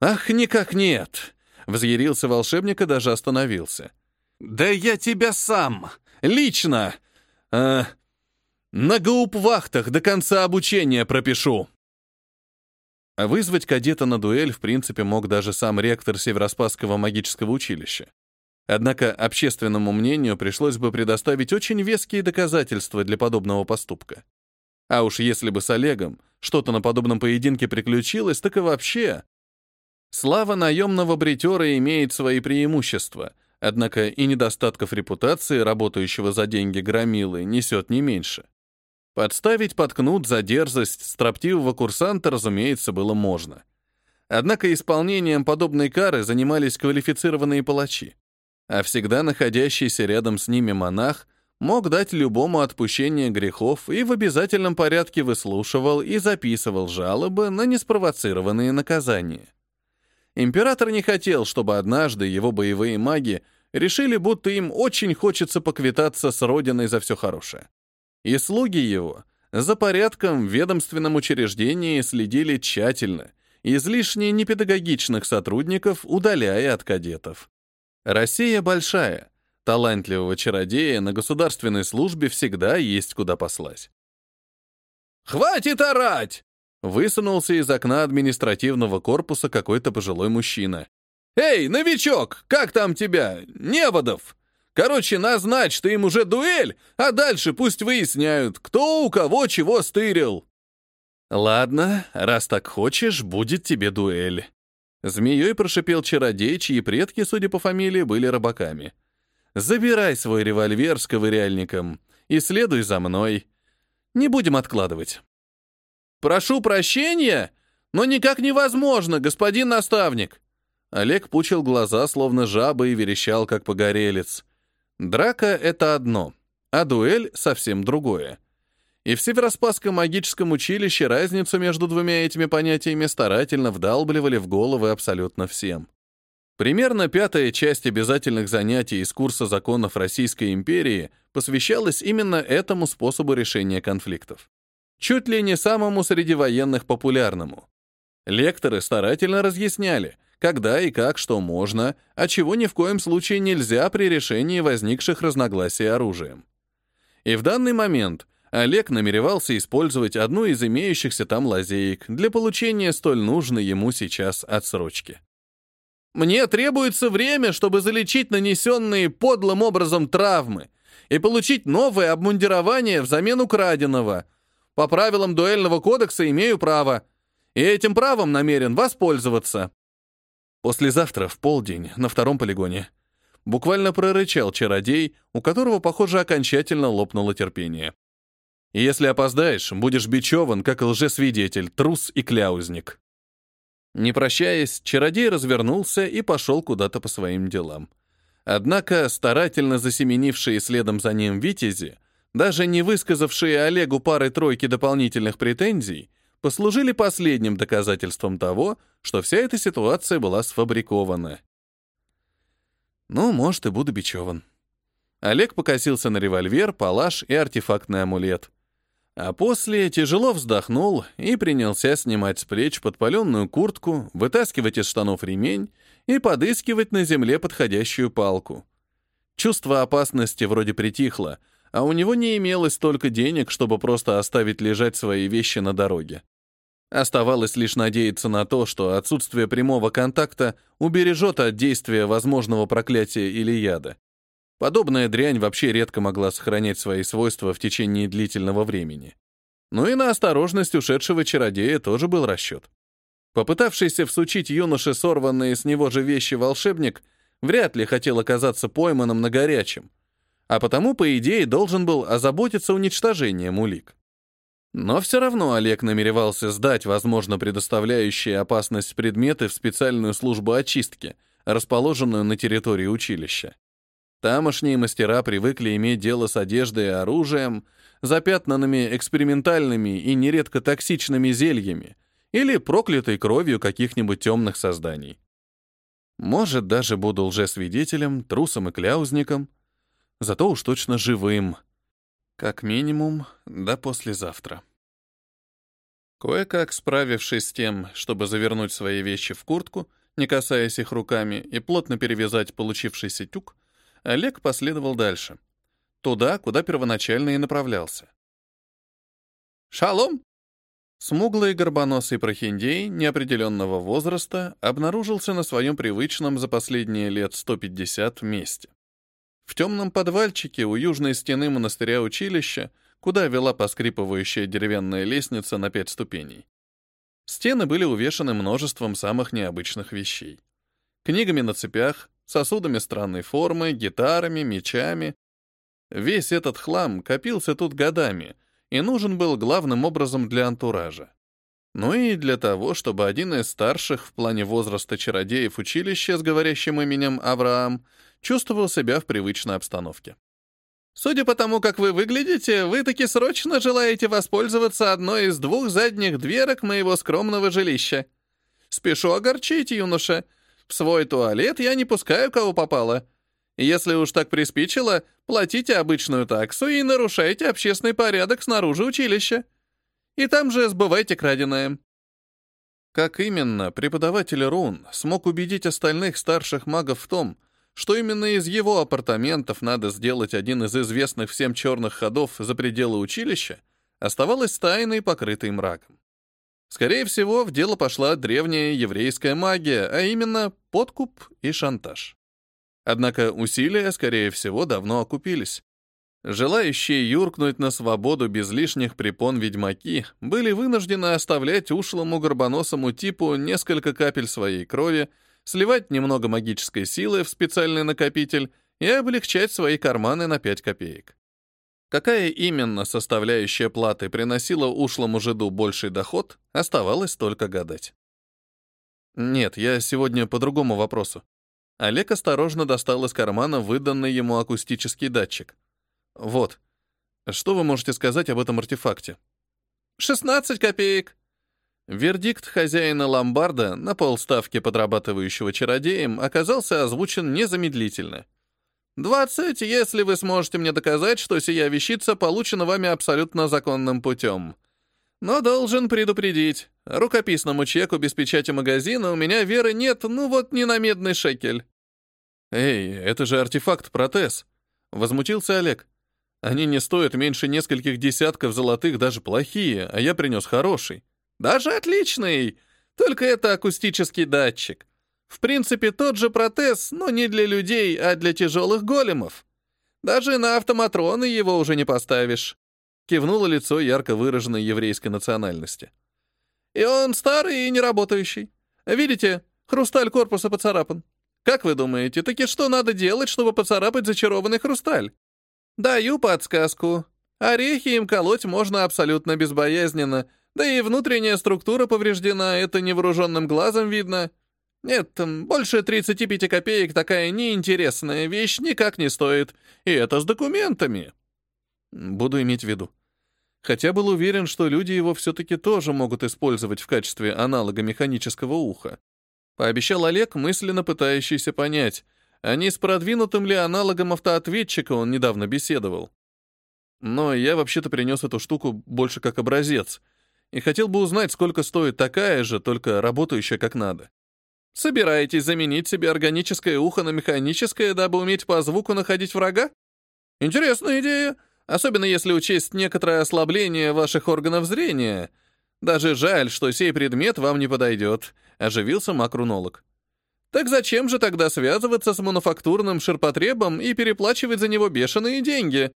«Ах, никак нет!» — взъярился волшебник и даже остановился. «Да я тебя сам! Лично! Э, на гауп-вахтах до конца обучения пропишу!» Вызвать кадета на дуэль, в принципе, мог даже сам ректор Североспасского магического училища. Однако общественному мнению пришлось бы предоставить очень веские доказательства для подобного поступка. А уж если бы с Олегом что-то на подобном поединке приключилось, так и вообще. Слава наемного бритера имеет свои преимущества, однако и недостатков репутации работающего за деньги громилы несет не меньше. Подставить под кнут за дерзость строптивого курсанта, разумеется, было можно. Однако исполнением подобной кары занимались квалифицированные палачи, а всегда находящийся рядом с ними монах мог дать любому отпущение грехов и в обязательном порядке выслушивал и записывал жалобы на неспровоцированные наказания. Император не хотел, чтобы однажды его боевые маги решили, будто им очень хочется поквитаться с родиной за все хорошее и слуги его за порядком в ведомственном учреждении следили тщательно, излишне непедагогичных сотрудников удаляя от кадетов. Россия большая, талантливого чародея на государственной службе всегда есть куда послать. «Хватит орать!» Высунулся из окна административного корпуса какой-то пожилой мужчина. «Эй, новичок, как там тебя? Неводов! Короче, назначь ты им уже дуэль, а дальше пусть выясняют, кто у кого чего стырил. Ладно, раз так хочешь, будет тебе дуэль. Змеей прошипел чародей, чьи предки, судя по фамилии, были рыбаками. Забирай свой револьвер с ковыряльником и следуй за мной. Не будем откладывать. Прошу прощения, но никак невозможно, господин наставник. Олег пучил глаза, словно жаба, и верещал, как погорелец. Драка — это одно, а дуэль — совсем другое. И в Североспасском магическом училище разницу между двумя этими понятиями старательно вдалбливали в головы абсолютно всем. Примерно пятая часть обязательных занятий из курса законов Российской империи посвящалась именно этому способу решения конфликтов. Чуть ли не самому среди военных популярному. Лекторы старательно разъясняли, когда и как что можно, а чего ни в коем случае нельзя при решении возникших разногласий оружием. И в данный момент Олег намеревался использовать одну из имеющихся там лазеек для получения столь нужной ему сейчас отсрочки. «Мне требуется время, чтобы залечить нанесенные подлым образом травмы и получить новое обмундирование взамен украденного. По правилам дуэльного кодекса имею право. И этим правом намерен воспользоваться. Послезавтра в полдень на втором полигоне. Буквально прорычал чародей, у которого, похоже, окончательно лопнуло терпение. Если опоздаешь, будешь бичеван, как лжесвидетель, трус и кляузник. Не прощаясь, чародей развернулся и пошел куда-то по своим делам. Однако старательно засеменившие следом за ним витязи, даже не высказавшие Олегу пары-тройки дополнительных претензий, послужили последним доказательством того, что вся эта ситуация была сфабрикована. Ну, может, и буду бичеван. Олег покосился на револьвер, палаш и артефактный амулет. А после тяжело вздохнул и принялся снимать с плеч подпаленную куртку, вытаскивать из штанов ремень и подыскивать на земле подходящую палку. Чувство опасности вроде притихло, а у него не имелось столько денег, чтобы просто оставить лежать свои вещи на дороге. Оставалось лишь надеяться на то, что отсутствие прямого контакта убережет от действия возможного проклятия или яда. Подобная дрянь вообще редко могла сохранять свои свойства в течение длительного времени. Ну и на осторожность ушедшего чародея тоже был расчет. Попытавшийся всучить юноше сорванные с него же вещи волшебник вряд ли хотел оказаться пойманным на горячем, а потому, по идее, должен был озаботиться уничтожением улик. Но все равно Олег намеревался сдать, возможно, предоставляющие опасность предметы в специальную службу очистки, расположенную на территории училища. Тамошние мастера привыкли иметь дело с одеждой и оружием, запятнанными экспериментальными и нередко токсичными зельями или проклятой кровью каких-нибудь темных созданий. Может, даже буду лжесвидетелем, трусом и кляузником, зато уж точно живым. Как минимум, до послезавтра. Кое-как справившись с тем, чтобы завернуть свои вещи в куртку, не касаясь их руками, и плотно перевязать получившийся тюк, Олег последовал дальше. Туда, куда первоначально и направлялся. «Шалом!» Смуглый горбоносый прохиндей неопределенного возраста обнаружился на своем привычном за последние лет 150 месте. В темном подвальчике у южной стены монастыря училища, куда вела поскрипывающая деревянная лестница на пять ступеней. Стены были увешаны множеством самых необычных вещей. Книгами на цепях, сосудами странной формы, гитарами, мечами. Весь этот хлам копился тут годами и нужен был главным образом для антуража. Ну и для того, чтобы один из старших в плане возраста чародеев училища с говорящим именем Авраам чувствовал себя в привычной обстановке. Судя по тому, как вы выглядите, вы таки срочно желаете воспользоваться одной из двух задних дверок моего скромного жилища. Спешу огорчить, юноша, в свой туалет я не пускаю, кого попало. Если уж так приспичило, платите обычную таксу и нарушайте общественный порядок снаружи училища. И там же сбывайте краденое». Как именно преподаватель Рун смог убедить остальных старших магов в том, что именно из его апартаментов надо сделать один из известных всем черных ходов за пределы училища, оставалось тайной, покрытой мраком. Скорее всего, в дело пошла древняя еврейская магия, а именно подкуп и шантаж. Однако усилия, скорее всего, давно окупились. Желающие юркнуть на свободу без лишних препон ведьмаки были вынуждены оставлять ушлому горбоносому типу несколько капель своей крови, сливать немного магической силы в специальный накопитель и облегчать свои карманы на 5 копеек. Какая именно составляющая платы приносила ушлому жиду больший доход, оставалось только гадать. Нет, я сегодня по другому вопросу. Олег осторожно достал из кармана выданный ему акустический датчик. Вот. Что вы можете сказать об этом артефакте? 16 копеек. Вердикт хозяина ломбарда на полставки подрабатывающего чародеем оказался озвучен незамедлительно. «Двадцать, если вы сможете мне доказать, что сия вещица получена вами абсолютно законным путем. Но должен предупредить, рукописному чеку без печати магазина у меня веры нет, ну вот не на медный шекель». «Эй, это же артефакт-протез», — возмутился Олег. «Они не стоят меньше нескольких десятков золотых, даже плохие, а я принес хороший». «Даже отличный, только это акустический датчик». В принципе, тот же протез, но не для людей, а для тяжелых големов. Даже на автоматроны его уже не поставишь. кивнуло лицо ярко выраженной еврейской национальности. И он старый и неработающий. Видите, хрусталь корпуса поцарапан. Как вы думаете, таки что надо делать, чтобы поцарапать зачарованный хрусталь? Даю подсказку. Орехи им колоть можно абсолютно безбоязненно, да и внутренняя структура повреждена, это невооруженным глазом видно. Нет, больше 35 копеек такая неинтересная вещь никак не стоит. И это с документами. Буду иметь в виду. Хотя был уверен, что люди его все-таки тоже могут использовать в качестве аналога механического уха. Пообещал Олег, мысленно пытающийся понять, а не с продвинутым ли аналогом автоответчика он недавно беседовал. Но я вообще-то принес эту штуку больше как образец и хотел бы узнать, сколько стоит такая же, только работающая как надо. Собираетесь заменить себе органическое ухо на механическое, дабы уметь по звуку находить врага? Интересная идея, особенно если учесть некоторое ослабление ваших органов зрения. Даже жаль, что сей предмет вам не подойдет, оживился макрунолог. Так зачем же тогда связываться с мануфактурным ширпотребом и переплачивать за него бешеные деньги?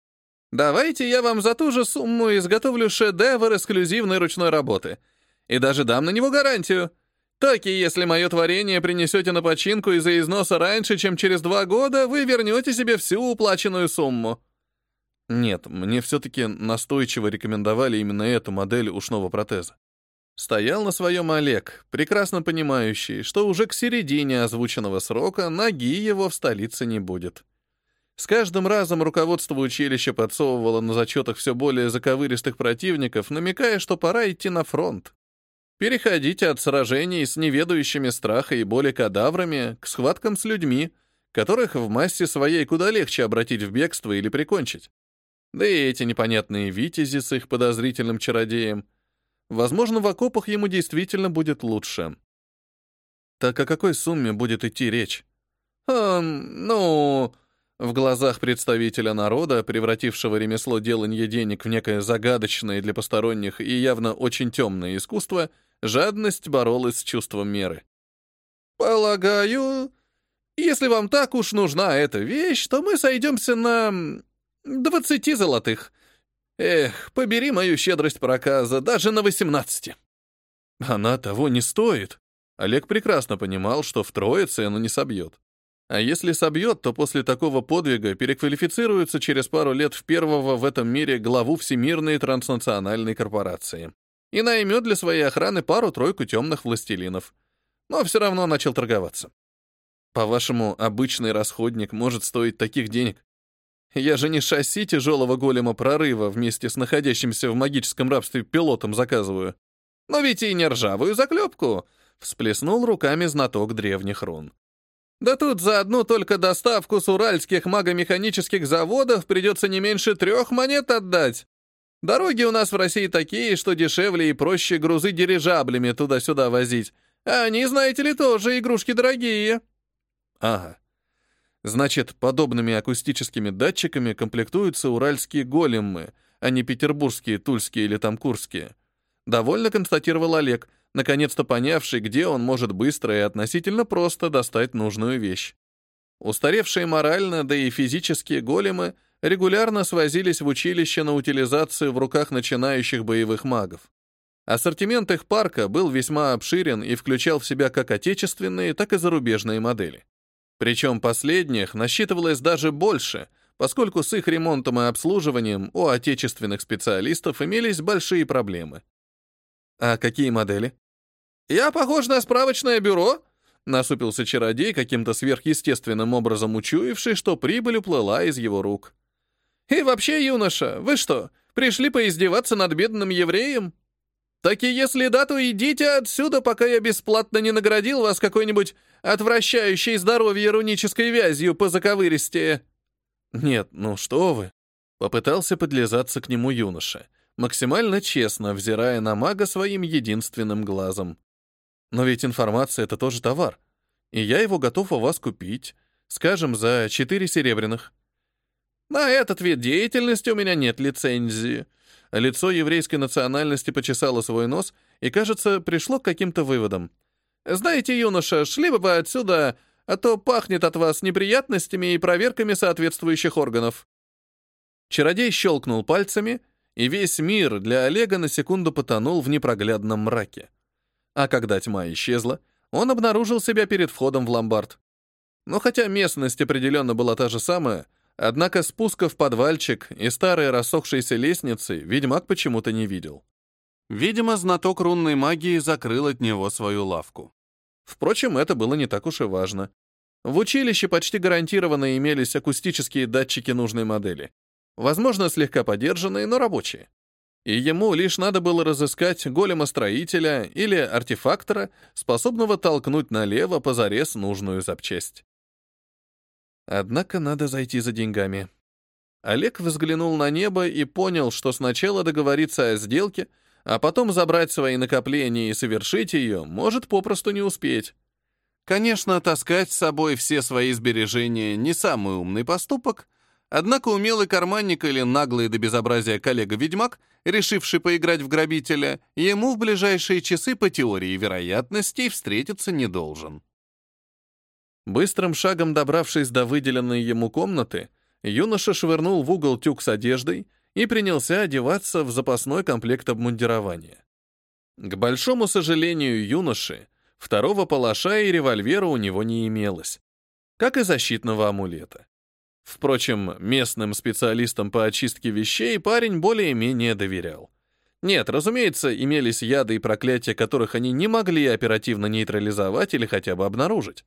Давайте я вам за ту же сумму изготовлю шедевр эксклюзивной ручной работы. И даже дам на него гарантию. Так и если мое творение принесете на починку из-за износа раньше, чем через два года, вы вернете себе всю уплаченную сумму. Нет, мне все-таки настойчиво рекомендовали именно эту модель ушного протеза. Стоял на своем Олег, прекрасно понимающий, что уже к середине озвученного срока ноги его в столице не будет. С каждым разом руководство училища подсовывало на зачетах все более заковыристых противников, намекая, что пора идти на фронт. Переходите от сражений с неведающими страха и боли кадаврами к схваткам с людьми, которых в массе своей куда легче обратить в бегство или прикончить. Да и эти непонятные витязи с их подозрительным чародеем. Возможно, в окопах ему действительно будет лучше. Так о какой сумме будет идти речь? Эм, ну... В глазах представителя народа, превратившего ремесло деланья денег в некое загадочное для посторонних и явно очень темное искусство, Жадность боролась с чувством меры. «Полагаю, если вам так уж нужна эта вещь, то мы сойдемся на... двадцати золотых. Эх, побери мою щедрость проказа даже на восемнадцати». Она того не стоит. Олег прекрасно понимал, что втрое цену не собьет. А если собьет, то после такого подвига переквалифицируется через пару лет в первого в этом мире главу Всемирной транснациональной корпорации и наймет для своей охраны пару-тройку темных властелинов. Но все равно начал торговаться. По-вашему, обычный расходник может стоить таких денег? Я же не шасси тяжелого голема прорыва вместе с находящимся в магическом рабстве пилотом заказываю. Но ведь и не ржавую заклепку, всплеснул руками знаток древних рун. Да тут за одну только доставку с уральских магомеханических заводов придется не меньше трех монет отдать. Дороги у нас в России такие, что дешевле и проще грузы дирижаблями туда-сюда возить. А они, знаете ли, тоже игрушки дорогие. Ага. Значит, подобными акустическими датчиками комплектуются уральские големы, а не петербургские, тульские или там курские. Довольно констатировал Олег, наконец-то понявший, где он может быстро и относительно просто достать нужную вещь. Устаревшие морально, да и физические големы — регулярно свозились в училище на утилизацию в руках начинающих боевых магов. Ассортимент их парка был весьма обширен и включал в себя как отечественные, так и зарубежные модели. Причем последних насчитывалось даже больше, поскольку с их ремонтом и обслуживанием у отечественных специалистов имелись большие проблемы. А какие модели? «Я похож на справочное бюро», — насупился чародей, каким-то сверхъестественным образом учуявший, что прибыль уплыла из его рук. И вообще, юноша, вы что, пришли поиздеваться над бедным евреем? Так и если да, то идите отсюда, пока я бесплатно не наградил вас какой-нибудь отвращающей здоровье рунической вязью по заковыристее. Нет, ну что вы. Попытался подлизаться к нему юноша, максимально честно взирая на мага своим единственным глазом. Но ведь информация — это тоже товар, и я его готов у вас купить, скажем, за четыре серебряных. На этот вид деятельности у меня нет лицензии. Лицо еврейской национальности почесало свой нос и, кажется, пришло к каким-то выводам. Знаете, юноша, шли бы вы отсюда, а то пахнет от вас неприятностями и проверками соответствующих органов. Чародей щелкнул пальцами, и весь мир для Олега на секунду потонул в непроглядном мраке. А когда тьма исчезла, он обнаружил себя перед входом в ломбард. Но хотя местность определенно была та же самая, однако спуска в подвальчик и старые рассохшиеся лестницы ведьмак почему-то не видел. Видимо, знаток рунной магии закрыл от него свою лавку. Впрочем, это было не так уж и важно. В училище почти гарантированно имелись акустические датчики нужной модели. Возможно, слегка подержанные, но рабочие. И ему лишь надо было разыскать голема-строителя или артефактора, способного толкнуть налево позарез нужную запчасть. Однако надо зайти за деньгами. Олег взглянул на небо и понял, что сначала договориться о сделке, а потом забрать свои накопления и совершить ее может попросту не успеть. Конечно, таскать с собой все свои сбережения не самый умный поступок, однако умелый карманник или наглый до безобразия коллега-ведьмак, решивший поиграть в грабителя, ему в ближайшие часы по теории вероятностей встретиться не должен. Быстрым шагом добравшись до выделенной ему комнаты, юноша швырнул в угол тюк с одеждой и принялся одеваться в запасной комплект обмундирования. К большому сожалению юноши, второго палаша и револьвера у него не имелось, как и защитного амулета. Впрочем, местным специалистам по очистке вещей парень более-менее доверял. Нет, разумеется, имелись яды и проклятия, которых они не могли оперативно нейтрализовать или хотя бы обнаружить.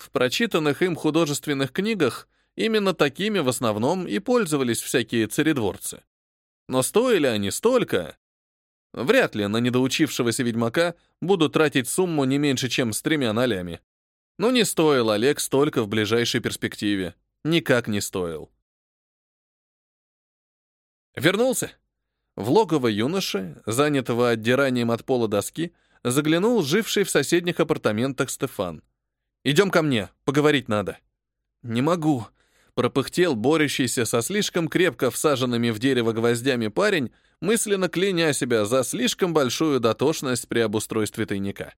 В прочитанных им художественных книгах именно такими в основном и пользовались всякие царедворцы. Но стоили они столько, Вряд ли на недоучившегося ведьмака будут тратить сумму не меньше, чем с тремя нолями. Но не стоил Олег столько в ближайшей перспективе. Никак не стоил. Вернулся. В логово юноши, занятого отдиранием от пола доски, заглянул живший в соседних апартаментах Стефан. «Идем ко мне, поговорить надо». «Не могу», — пропыхтел борющийся со слишком крепко всаженными в дерево гвоздями парень, мысленно кляня себя за слишком большую дотошность при обустройстве тайника.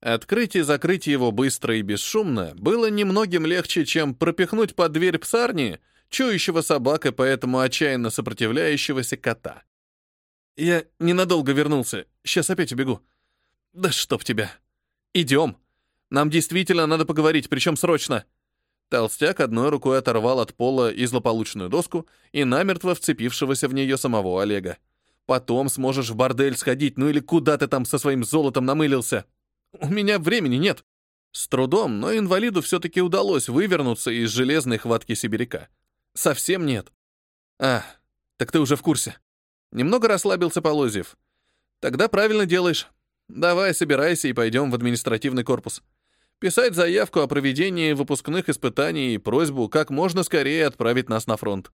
Открыть и закрыть его быстро и бесшумно было немногим легче, чем пропихнуть под дверь псарни, чующего собак и поэтому отчаянно сопротивляющегося кота. «Я ненадолго вернулся. Сейчас опять убегу». «Да чтоб тебя!» «Идем. Нам действительно надо поговорить, причем срочно». Толстяк одной рукой оторвал от пола и злополучную доску и намертво вцепившегося в нее самого Олега. «Потом сможешь в бордель сходить, ну или куда ты там со своим золотом намылился? У меня времени нет». С трудом, но инвалиду все-таки удалось вывернуться из железной хватки сибиряка. «Совсем нет». «А, так ты уже в курсе». Немного расслабился Полозьев. «Тогда правильно делаешь. Давай, собирайся и пойдем в административный корпус писать заявку о проведении выпускных испытаний и просьбу как можно скорее отправить нас на фронт.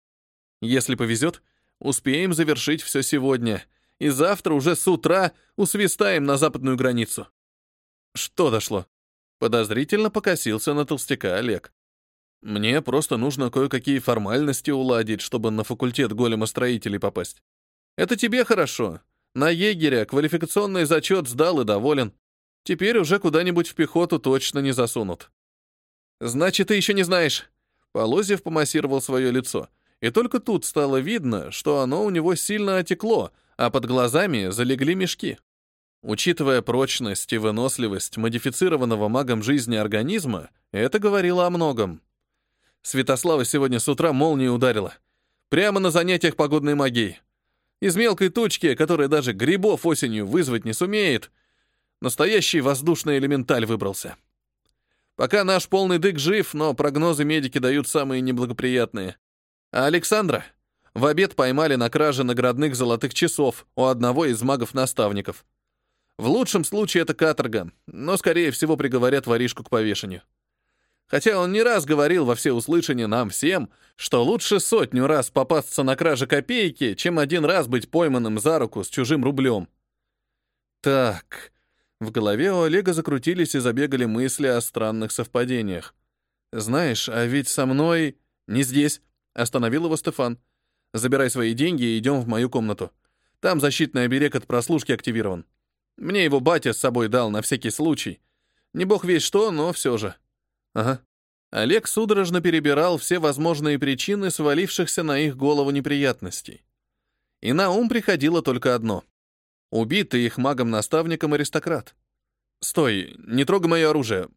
Если повезет, успеем завершить все сегодня, и завтра уже с утра усвистаем на западную границу. Что дошло? Подозрительно покосился на толстяка Олег. Мне просто нужно кое-какие формальности уладить, чтобы на факультет големостроителей попасть. Это тебе хорошо. На егеря квалификационный зачет сдал и доволен. Теперь уже куда-нибудь в пехоту точно не засунут. Значит, ты еще не знаешь. Полозьев помассировал свое лицо, и только тут стало видно, что оно у него сильно отекло, а под глазами залегли мешки. Учитывая прочность и выносливость модифицированного магом жизни организма, это говорило о многом. Святослава сегодня с утра молнией ударила. Прямо на занятиях погодной магией. Из мелкой тучки, которая даже грибов осенью вызвать не сумеет, Настоящий воздушный элементаль выбрался. Пока наш полный дык жив, но прогнозы медики дают самые неблагоприятные. А Александра в обед поймали на краже наградных золотых часов у одного из магов-наставников. В лучшем случае это каторга, но, скорее всего, приговорят воришку к повешению. Хотя он не раз говорил во всеуслышание нам всем, что лучше сотню раз попасться на краже копейки, чем один раз быть пойманным за руку с чужим рублем. Так, в голове у Олега закрутились и забегали мысли о странных совпадениях. «Знаешь, а ведь со мной...» «Не здесь», — остановил его Стефан. «Забирай свои деньги и идем в мою комнату. Там защитный оберег от прослушки активирован. Мне его батя с собой дал на всякий случай. Не бог весь что, но все же». «Ага». Олег судорожно перебирал все возможные причины свалившихся на их голову неприятностей. И на ум приходило только одно. Убитый их магом-наставником аристократ. «Стой, не трогай мое оружие.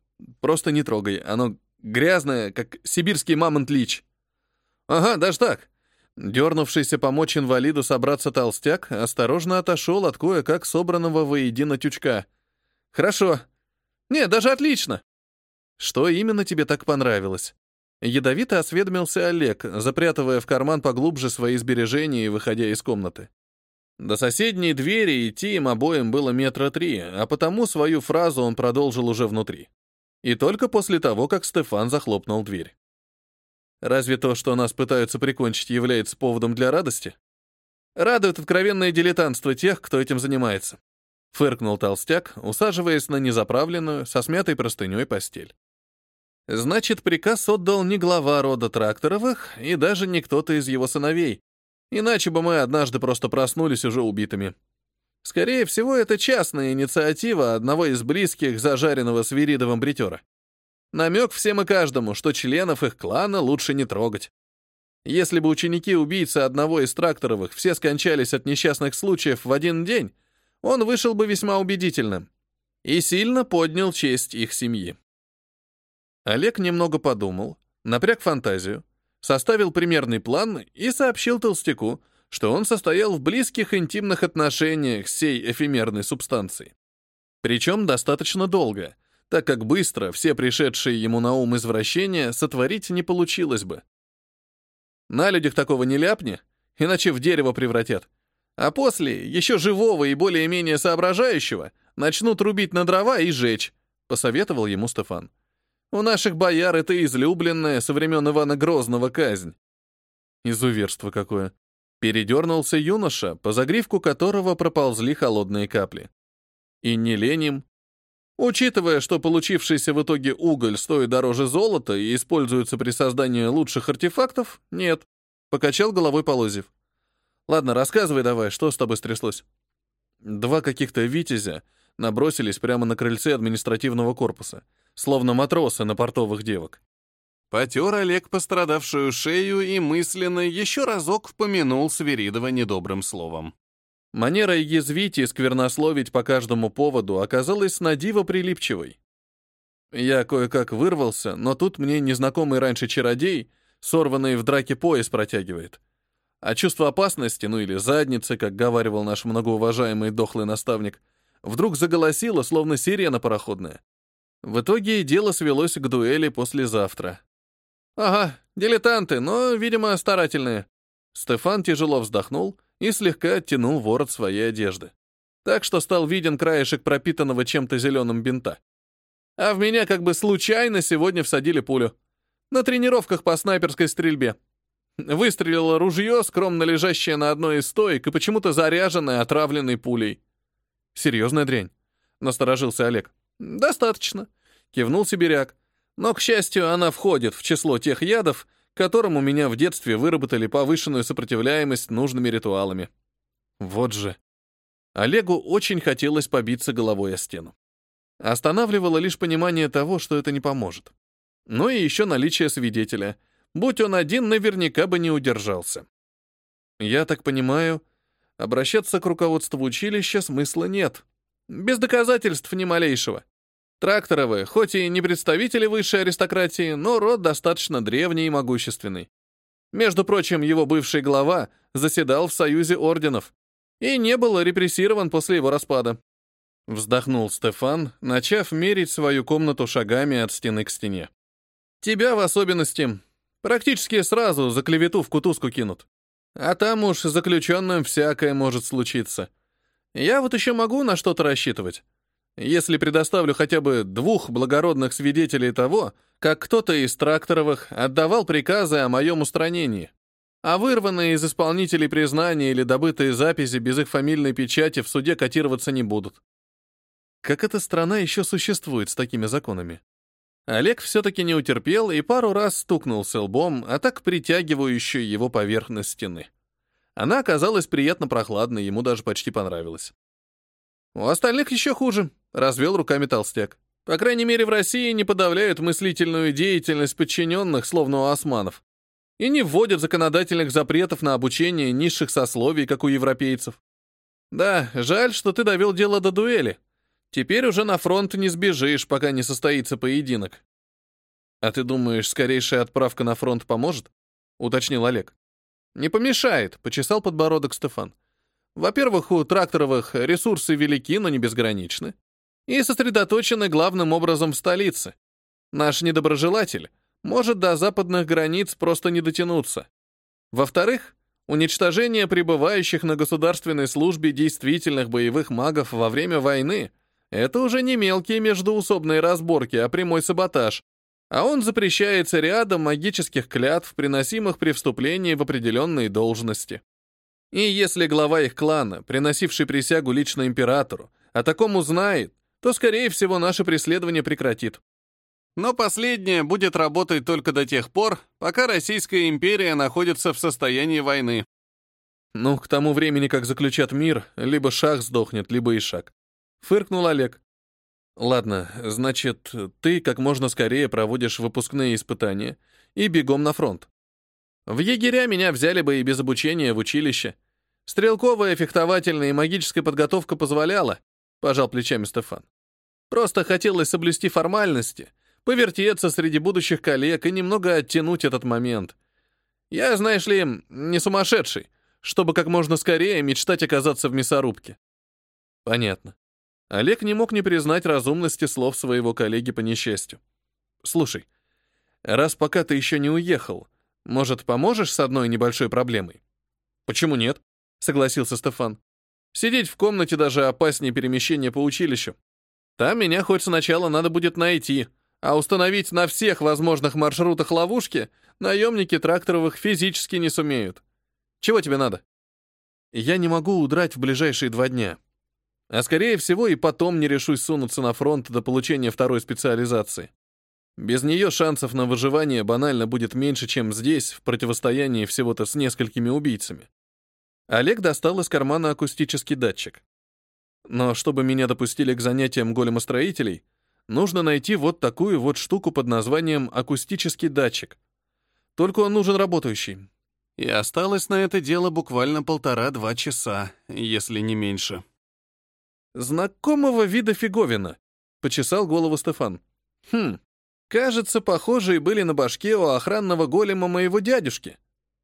Просто не трогай. Оно грязное, как сибирский мамонт-лич». «Ага, даже так». Дернувшийся помочь инвалиду собраться толстяк осторожно отошел от кое-как собранного воедино тючка. «Хорошо. Не, даже отлично». «Что именно тебе так понравилось?» Ядовито осведомился Олег, запрятывая в карман поглубже свои сбережения и выходя из комнаты. До соседней двери идти им обоим было метра три, а потому свою фразу он продолжил уже внутри. И только после того, как Стефан захлопнул дверь. Разве то, что нас пытаются прикончить, является поводом для радости? Радует откровенное дилетантство тех, кто этим занимается. Фыркнул толстяк, усаживаясь на незаправленную, со смятой простыней постель. Значит, приказ отдал не глава рода Тракторовых и даже не кто-то из его сыновей. Иначе бы мы однажды просто проснулись уже убитыми. Скорее всего, это частная инициатива одного из близких зажаренного свиридовым бритера. Намек всем и каждому, что членов их клана лучше не трогать. Если бы ученики убийцы одного из тракторовых все скончались от несчастных случаев в один день, он вышел бы весьма убедительным и сильно поднял честь их семьи. Олег немного подумал, напряг фантазию, составил примерный план и сообщил Толстяку, что он состоял в близких интимных отношениях с сей эфемерной субстанцией. Причем достаточно долго, так как быстро все пришедшие ему на ум извращения сотворить не получилось бы. На людях такого не ляпни, иначе в дерево превратят. А после, еще живого и более-менее соображающего, начнут рубить на дрова и жечь, посоветовал ему Стефан. У наших бояр это излюбленная со времен Ивана Грозного казнь. Изуверство какое. Передернулся юноша, по загривку которого проползли холодные капли. И не леним. Учитывая, что получившийся в итоге уголь стоит дороже золота и используется при создании лучших артефактов, нет. Покачал головой Полозев. Ладно, рассказывай давай, что с тобой стряслось. Два каких-то витязя набросились прямо на крыльце административного корпуса — словно матросы на портовых девок. Потер Олег пострадавшую шею и мысленно еще разок помянул Свиридова недобрым словом. Манера язвить и сквернословить по каждому поводу оказалась надиво прилипчивой. Я кое-как вырвался, но тут мне незнакомый раньше чародей, сорванный в драке пояс, протягивает. А чувство опасности, ну или задницы, как говаривал наш многоуважаемый дохлый наставник, вдруг заголосило, словно сирена пароходная. В итоге дело свелось к дуэли послезавтра. «Ага, дилетанты, но, видимо, старательные». Стефан тяжело вздохнул и слегка оттянул ворот своей одежды. Так что стал виден краешек пропитанного чем-то зеленым бинта. А в меня как бы случайно сегодня всадили пулю. На тренировках по снайперской стрельбе. Выстрелило ружье, скромно лежащее на одной из стоек и почему-то заряженное отравленной пулей. «Серьезная дрянь», — насторожился Олег. «Достаточно», — кивнул сибиряк. «Но, к счастью, она входит в число тех ядов, которым у меня в детстве выработали повышенную сопротивляемость нужными ритуалами». Вот же. Олегу очень хотелось побиться головой о стену. Останавливало лишь понимание того, что это не поможет. Ну и еще наличие свидетеля. Будь он один, наверняка бы не удержался. Я так понимаю, обращаться к руководству училища смысла нет. Без доказательств ни малейшего. Тракторовы, хоть и не представители высшей аристократии, но род достаточно древний и могущественный. Между прочим, его бывший глава заседал в Союзе Орденов и не был репрессирован после его распада. Вздохнул Стефан, начав мерить свою комнату шагами от стены к стене. Тебя в особенности практически сразу за клевету в кутузку кинут. А там уж заключенным всякое может случиться. Я вот еще могу на что-то рассчитывать если предоставлю хотя бы двух благородных свидетелей того, как кто-то из тракторовых отдавал приказы о моем устранении, а вырванные из исполнителей признания или добытые записи без их фамильной печати в суде котироваться не будут. Как эта страна еще существует с такими законами? Олег все-таки не утерпел и пару раз стукнулся лбом, а так притягивающую его поверхность стены. Она оказалась приятно прохладной, ему даже почти понравилась. У остальных еще хуже, развел руками толстяк. По крайней мере, в России не подавляют мыслительную деятельность подчиненных, словно у османов. и не вводят законодательных запретов на обучение низших сословий, как у европейцев. Да, жаль, что ты довел дело до дуэли. Теперь уже на фронт не сбежишь, пока не состоится поединок. А ты думаешь, скорейшая отправка на фронт поможет? Уточнил Олег. Не помешает, почесал подбородок Стефан. Во-первых, у тракторовых ресурсы велики, но не безграничны. И сосредоточены главным образом в столице. Наш недоброжелатель может до западных границ просто не дотянуться. Во-вторых, уничтожение пребывающих на государственной службе действительных боевых магов во время войны — это уже не мелкие междуусобные разборки, а прямой саботаж, а он запрещается рядом магических клятв, приносимых при вступлении в определенные должности. И если глава их клана, приносивший присягу лично императору, о таком узнает, то, скорее всего, наше преследование прекратит. Но последнее будет работать только до тех пор, пока Российская империя находится в состоянии войны. Ну, к тому времени, как заключат мир, либо шах сдохнет, либо ишак. Фыркнул Олег. Ладно, значит, ты как можно скорее проводишь выпускные испытания и бегом на фронт. В егеря меня взяли бы и без обучения в училище. Стрелковая, фехтовательная и магическая подготовка позволяла, пожал плечами Стефан. Просто хотелось соблюсти формальности, повертеться среди будущих коллег и немного оттянуть этот момент. Я, знаешь ли, не сумасшедший, чтобы как можно скорее мечтать оказаться в мясорубке. Понятно. Олег не мог не признать разумности слов своего коллеги по несчастью. Слушай, раз пока ты еще не уехал, может, поможешь с одной небольшой проблемой? Почему нет? Согласился Стефан. Сидеть в комнате даже опаснее перемещения по училищу. Там меня хоть сначала надо будет найти, а установить на всех возможных маршрутах ловушки наемники тракторовых физически не сумеют. Чего тебе надо? Я не могу удрать в ближайшие два дня. А скорее всего и потом не решусь сунуться на фронт до получения второй специализации. Без нее шансов на выживание банально будет меньше, чем здесь, в противостоянии всего-то с несколькими убийцами. Олег достал из кармана акустический датчик. Но чтобы меня допустили к занятиям големостроителей, нужно найти вот такую вот штуку под названием акустический датчик. Только он нужен работающий. И осталось на это дело буквально полтора-два часа, если не меньше. Знакомого вида фиговина, почесал голову Стефан. Хм, кажется, похожие были на башке у охранного голема моего дядюшки.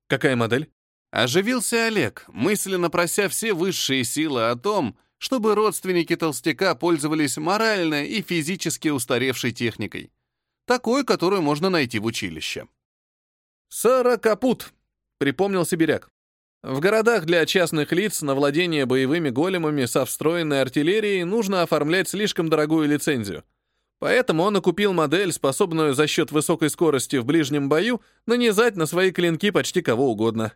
Какая модель? Оживился Олег, мысленно прося все высшие силы о том, чтобы родственники толстяка пользовались морально и физически устаревшей техникой. Такой, которую можно найти в училище. «Сорокопут», — припомнил сибиряк. В городах для частных лиц на владение боевыми големами со встроенной артиллерией нужно оформлять слишком дорогую лицензию. Поэтому он купил модель, способную за счет высокой скорости в ближнем бою нанизать на свои клинки почти кого угодно.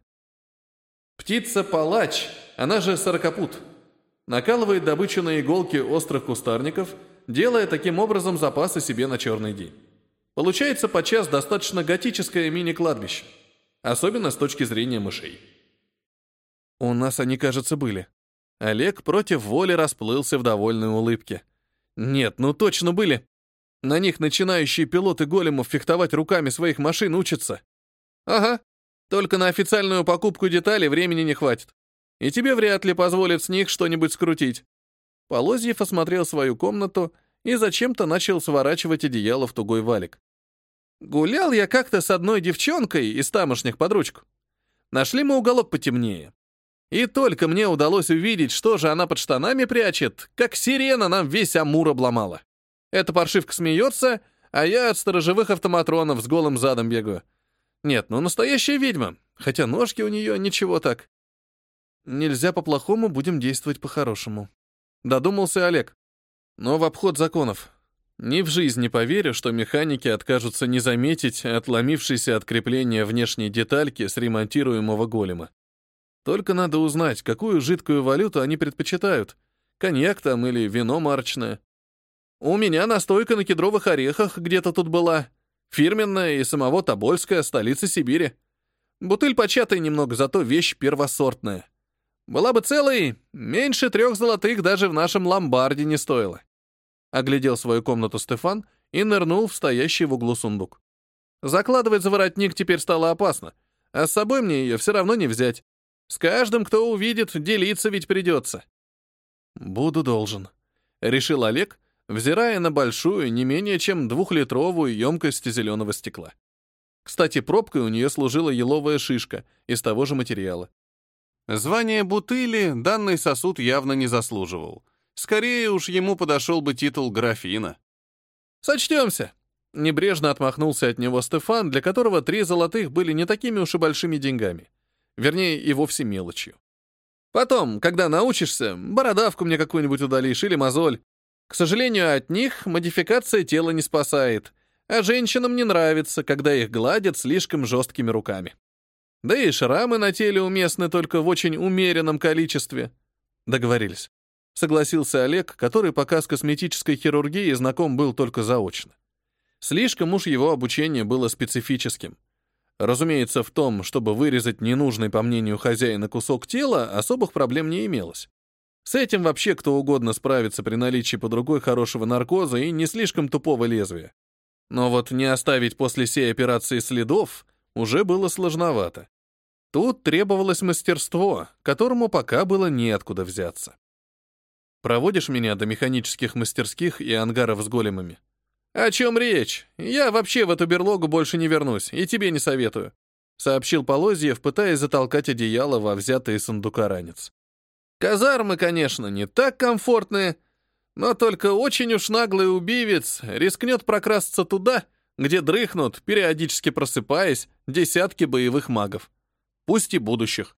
Птица-палач, она же сорокопут, накалывает добычу на иголки острых кустарников, делая таким образом запасы себе на черный день. Получается подчас достаточно готическое мини-кладбище, особенно с точки зрения мышей. У нас они, кажется, были. Олег против воли расплылся в довольной улыбке. Нет, ну точно были. На них начинающие пилоты големов фехтовать руками своих машин учатся. Ага, только на официальную покупку деталей времени не хватит и тебе вряд ли позволят с них что-нибудь скрутить». Полозьев осмотрел свою комнату и зачем-то начал сворачивать одеяло в тугой валик. «Гулял я как-то с одной девчонкой из тамошних под ручку. Нашли мы уголок потемнее. И только мне удалось увидеть, что же она под штанами прячет, как сирена нам весь Амур обломала. Эта паршивка смеется, а я от сторожевых автоматронов с голым задом бегаю. Нет, ну настоящая ведьма, хотя ножки у нее ничего так. Нельзя по-плохому, будем действовать по-хорошему. Додумался Олег. Но в обход законов. Ни в жизнь не поверю, что механики откажутся не заметить отломившееся от крепления внешней детальки с ремонтируемого голема. Только надо узнать, какую жидкую валюту они предпочитают. Коньяк там или вино марочное. У меня настойка на кедровых орехах где-то тут была. Фирменная и самого Тобольская, столица Сибири. Бутыль початая немного, зато вещь первосортная. Была бы целой, меньше трех золотых даже в нашем ломбарде не стоило. Оглядел свою комнату Стефан и нырнул в стоящий в углу сундук. Закладывать за воротник теперь стало опасно, а с собой мне ее все равно не взять. С каждым, кто увидит, делиться ведь придется. Буду должен, — решил Олег, взирая на большую, не менее чем двухлитровую емкость зеленого стекла. Кстати, пробкой у нее служила еловая шишка из того же материала. Звание бутыли данный сосуд явно не заслуживал. Скорее уж ему подошел бы титул графина. «Сочтемся!» Небрежно отмахнулся от него Стефан, для которого три золотых были не такими уж и большими деньгами. Вернее, и вовсе мелочью. Потом, когда научишься, бородавку мне какую-нибудь удалишь или мозоль. К сожалению, от них модификация тела не спасает, а женщинам не нравится, когда их гладят слишком жесткими руками. Да и шрамы на теле уместны только в очень умеренном количестве. Договорились. Согласился Олег, который пока с косметической хирургией знаком был только заочно. Слишком уж его обучение было специфическим. Разумеется, в том, чтобы вырезать ненужный, по мнению хозяина, кусок тела, особых проблем не имелось. С этим вообще кто угодно справится при наличии под рукой хорошего наркоза и не слишком тупого лезвия. Но вот не оставить после сей операции следов уже было сложновато. Тут требовалось мастерство, которому пока было неоткуда взяться. «Проводишь меня до механических мастерских и ангаров с големами?» «О чем речь? Я вообще в эту берлогу больше не вернусь, и тебе не советую», сообщил Полозьев, пытаясь затолкать одеяло во взятый сундука ранец. «Казармы, конечно, не так комфортные, но только очень уж наглый убивец рискнет прокрасться туда, где дрыхнут, периодически просыпаясь, десятки боевых магов. Пусть и будущих.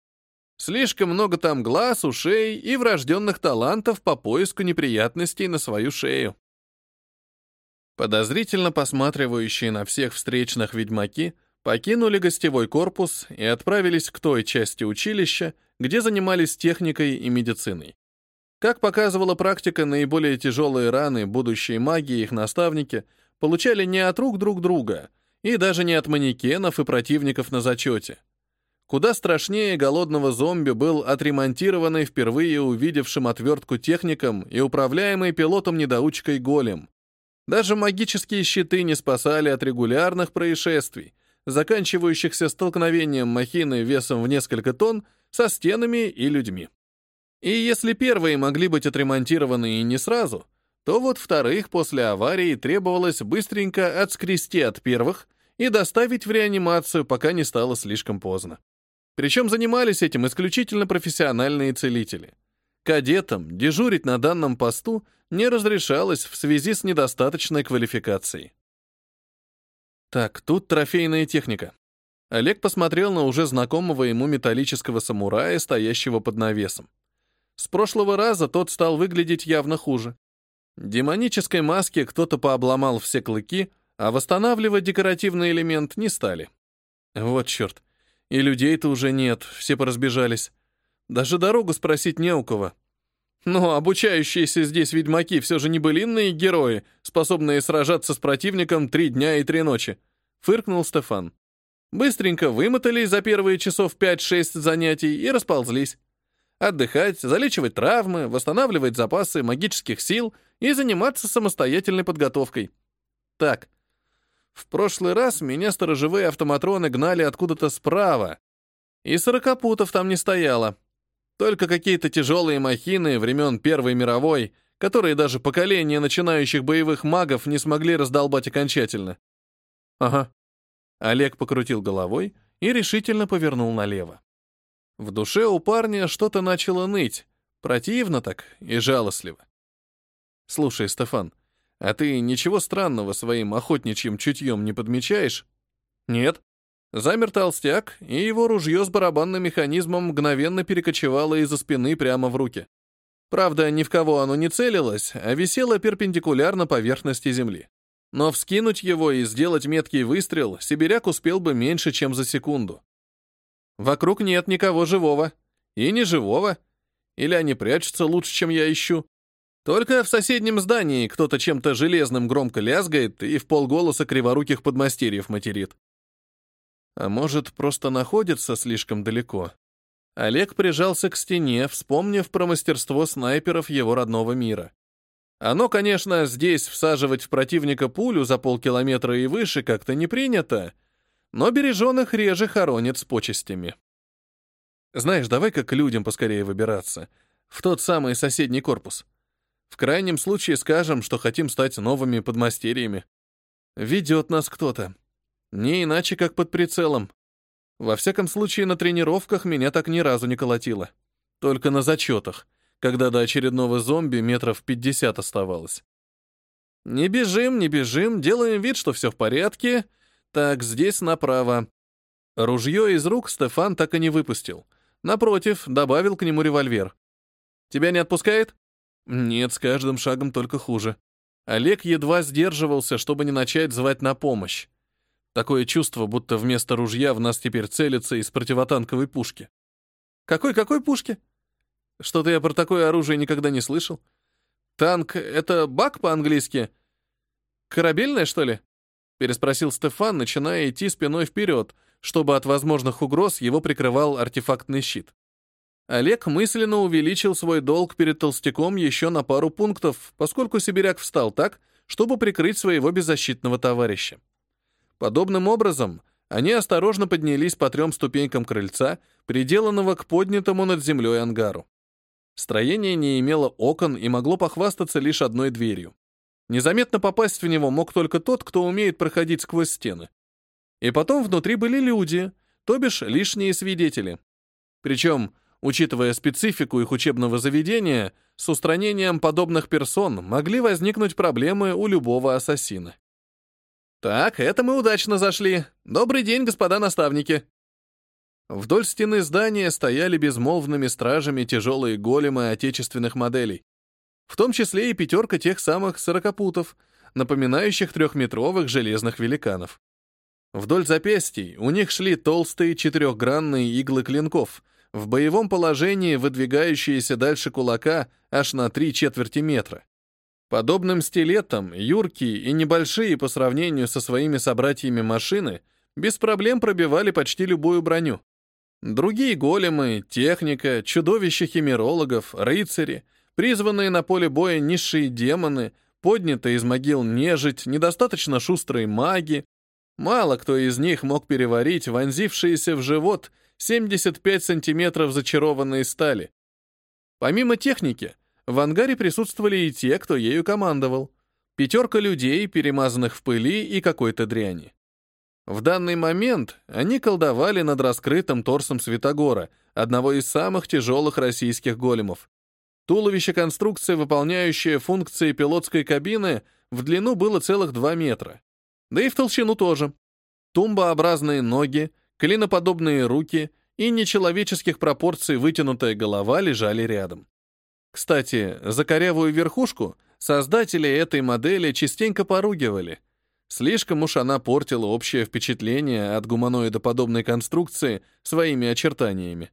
Слишком много там глаз, ушей и врожденных талантов по поиску неприятностей на свою шею. Подозрительно посматривающие на всех встречных ведьмаки покинули гостевой корпус и отправились к той части училища, где занимались техникой и медициной. Как показывала практика, наиболее тяжелые раны будущие маги их наставники получали не от рук друг друга, и даже не от манекенов и противников на зачете. Куда страшнее голодного зомби был отремонтированный впервые увидевшим отвертку техником и управляемый пилотом-недоучкой голем, даже магические щиты не спасали от регулярных происшествий, заканчивающихся столкновением махины весом в несколько тонн со стенами и людьми. И если первые могли быть отремонтированы и не сразу, то вот вторых после аварии требовалось быстренько отскрести от первых и доставить в реанимацию, пока не стало слишком поздно. Причем занимались этим исключительно профессиональные целители. Кадетам дежурить на данном посту не разрешалось в связи с недостаточной квалификацией. Так, тут трофейная техника. Олег посмотрел на уже знакомого ему металлического самурая, стоящего под навесом. С прошлого раза тот стал выглядеть явно хуже. Демонической маске кто-то пообломал все клыки, а восстанавливать декоративный элемент не стали. Вот черт. И людей-то уже нет, все поразбежались. Даже дорогу спросить не у кого. Но обучающиеся здесь ведьмаки все же не былинные герои, способные сражаться с противником три дня и три ночи. Фыркнул Стефан. Быстренько вымотались за первые часов 5-6 занятий и расползлись. Отдыхать, залечивать травмы, восстанавливать запасы магических сил и заниматься самостоятельной подготовкой. Так, в прошлый раз меня сторожевые автоматроны гнали откуда-то справа, и сорокопутов там не стояло. Только какие-то тяжелые махины времен Первой мировой, которые даже поколения начинающих боевых магов не смогли раздолбать окончательно. Ага. Олег покрутил головой и решительно повернул налево. В душе у парня что-то начало ныть, противно так и жалостливо. «Слушай, Стефан, а ты ничего странного своим охотничьим чутьем не подмечаешь?» «Нет», Замер толстяк, и его ружье с барабанным механизмом мгновенно перекочевало из-за спины прямо в руки. Правда, ни в кого оно не целилось, а висело перпендикулярно поверхности земли. Но вскинуть его и сделать меткий выстрел сибиряк успел бы меньше, чем за секунду. Вокруг нет никого живого. И не живого. Или они прячутся лучше, чем я ищу. Только в соседнем здании кто-то чем-то железным громко лязгает и в полголоса криворуких подмастерьев материт. А может, просто находится слишком далеко? Олег прижался к стене, вспомнив про мастерство снайперов его родного мира. Оно, конечно, здесь всаживать в противника пулю за полкилометра и выше как-то не принято, но береженных реже хоронят с почестями. Знаешь, давай-ка к людям поскорее выбираться. В тот самый соседний корпус. В крайнем случае скажем, что хотим стать новыми подмастерьями. Ведет нас кто-то. Не иначе, как под прицелом. Во всяком случае, на тренировках меня так ни разу не колотило. Только на зачетах, когда до очередного зомби метров 50 оставалось. Не бежим, не бежим, делаем вид, что все в порядке. Так, здесь направо. Ружье из рук Стефан так и не выпустил. Напротив, добавил к нему револьвер. «Тебя не отпускает?» «Нет, с каждым шагом только хуже». Олег едва сдерживался, чтобы не начать звать на помощь. Такое чувство, будто вместо ружья в нас теперь целится из противотанковой пушки. «Какой-какой пушки?» Что-то я про такое оружие никогда не слышал. Танк — это бак по-английски? Корабельное, что ли? Переспросил Стефан, начиная идти спиной вперед, чтобы от возможных угроз его прикрывал артефактный щит. Олег мысленно увеличил свой долг перед толстяком еще на пару пунктов, поскольку сибиряк встал так, чтобы прикрыть своего беззащитного товарища. Подобным образом они осторожно поднялись по трем ступенькам крыльца, приделанного к поднятому над землей ангару. Строение не имело окон и могло похвастаться лишь одной дверью. Незаметно попасть в него мог только тот, кто умеет проходить сквозь стены. И потом внутри были люди, то бишь лишние свидетели. Причем, учитывая специфику их учебного заведения, с устранением подобных персон могли возникнуть проблемы у любого ассасина. «Так, это мы удачно зашли. Добрый день, господа наставники!» Вдоль стены здания стояли безмолвными стражами тяжелые големы отечественных моделей, в том числе и пятерка тех самых сорокопутов, напоминающих трехметровых железных великанов. Вдоль запястий у них шли толстые четырехгранные иглы клинков, в боевом положении выдвигающиеся дальше кулака аж на три четверти метра. Подобным стилетом юркие и небольшие по сравнению со своими собратьями машины без проблем пробивали почти любую броню. Другие големы, техника, чудовища химерологов, рыцари, призванные на поле боя низшие демоны, поднятые из могил нежить, недостаточно шустрые маги. Мало кто из них мог переварить вонзившиеся в живот 75 сантиметров зачарованной стали. Помимо техники, в ангаре присутствовали и те, кто ею командовал. Пятерка людей, перемазанных в пыли и какой-то дряни. В данный момент они колдовали над раскрытым торсом Святогора, одного из самых тяжелых российских големов. Туловище конструкции, выполняющее функции пилотской кабины, в длину было целых 2 метра. Да и в толщину тоже. Тумбообразные ноги, клиноподобные руки и нечеловеческих пропорций вытянутая голова лежали рядом. Кстати, за корявую верхушку создатели этой модели частенько поругивали — Слишком уж она портила общее впечатление от гуманоидоподобной конструкции своими очертаниями.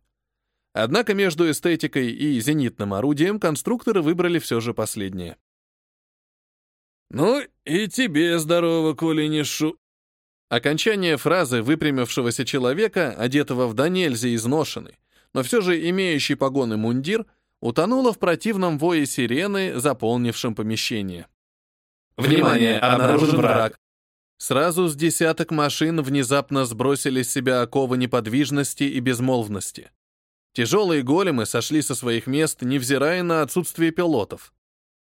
Однако между эстетикой и зенитным орудием конструкторы выбрали все же последнее. «Ну и тебе здорово, коли не шу...» Окончание фразы выпрямившегося человека, одетого в до изношенный, но все же имеющий погоны мундир, утонуло в противном вое сирены, заполнившем помещение. «Внимание! Обнаружен враг! Сразу с десяток машин внезапно сбросили с себя оковы неподвижности и безмолвности. Тяжелые големы сошли со своих мест, невзирая на отсутствие пилотов.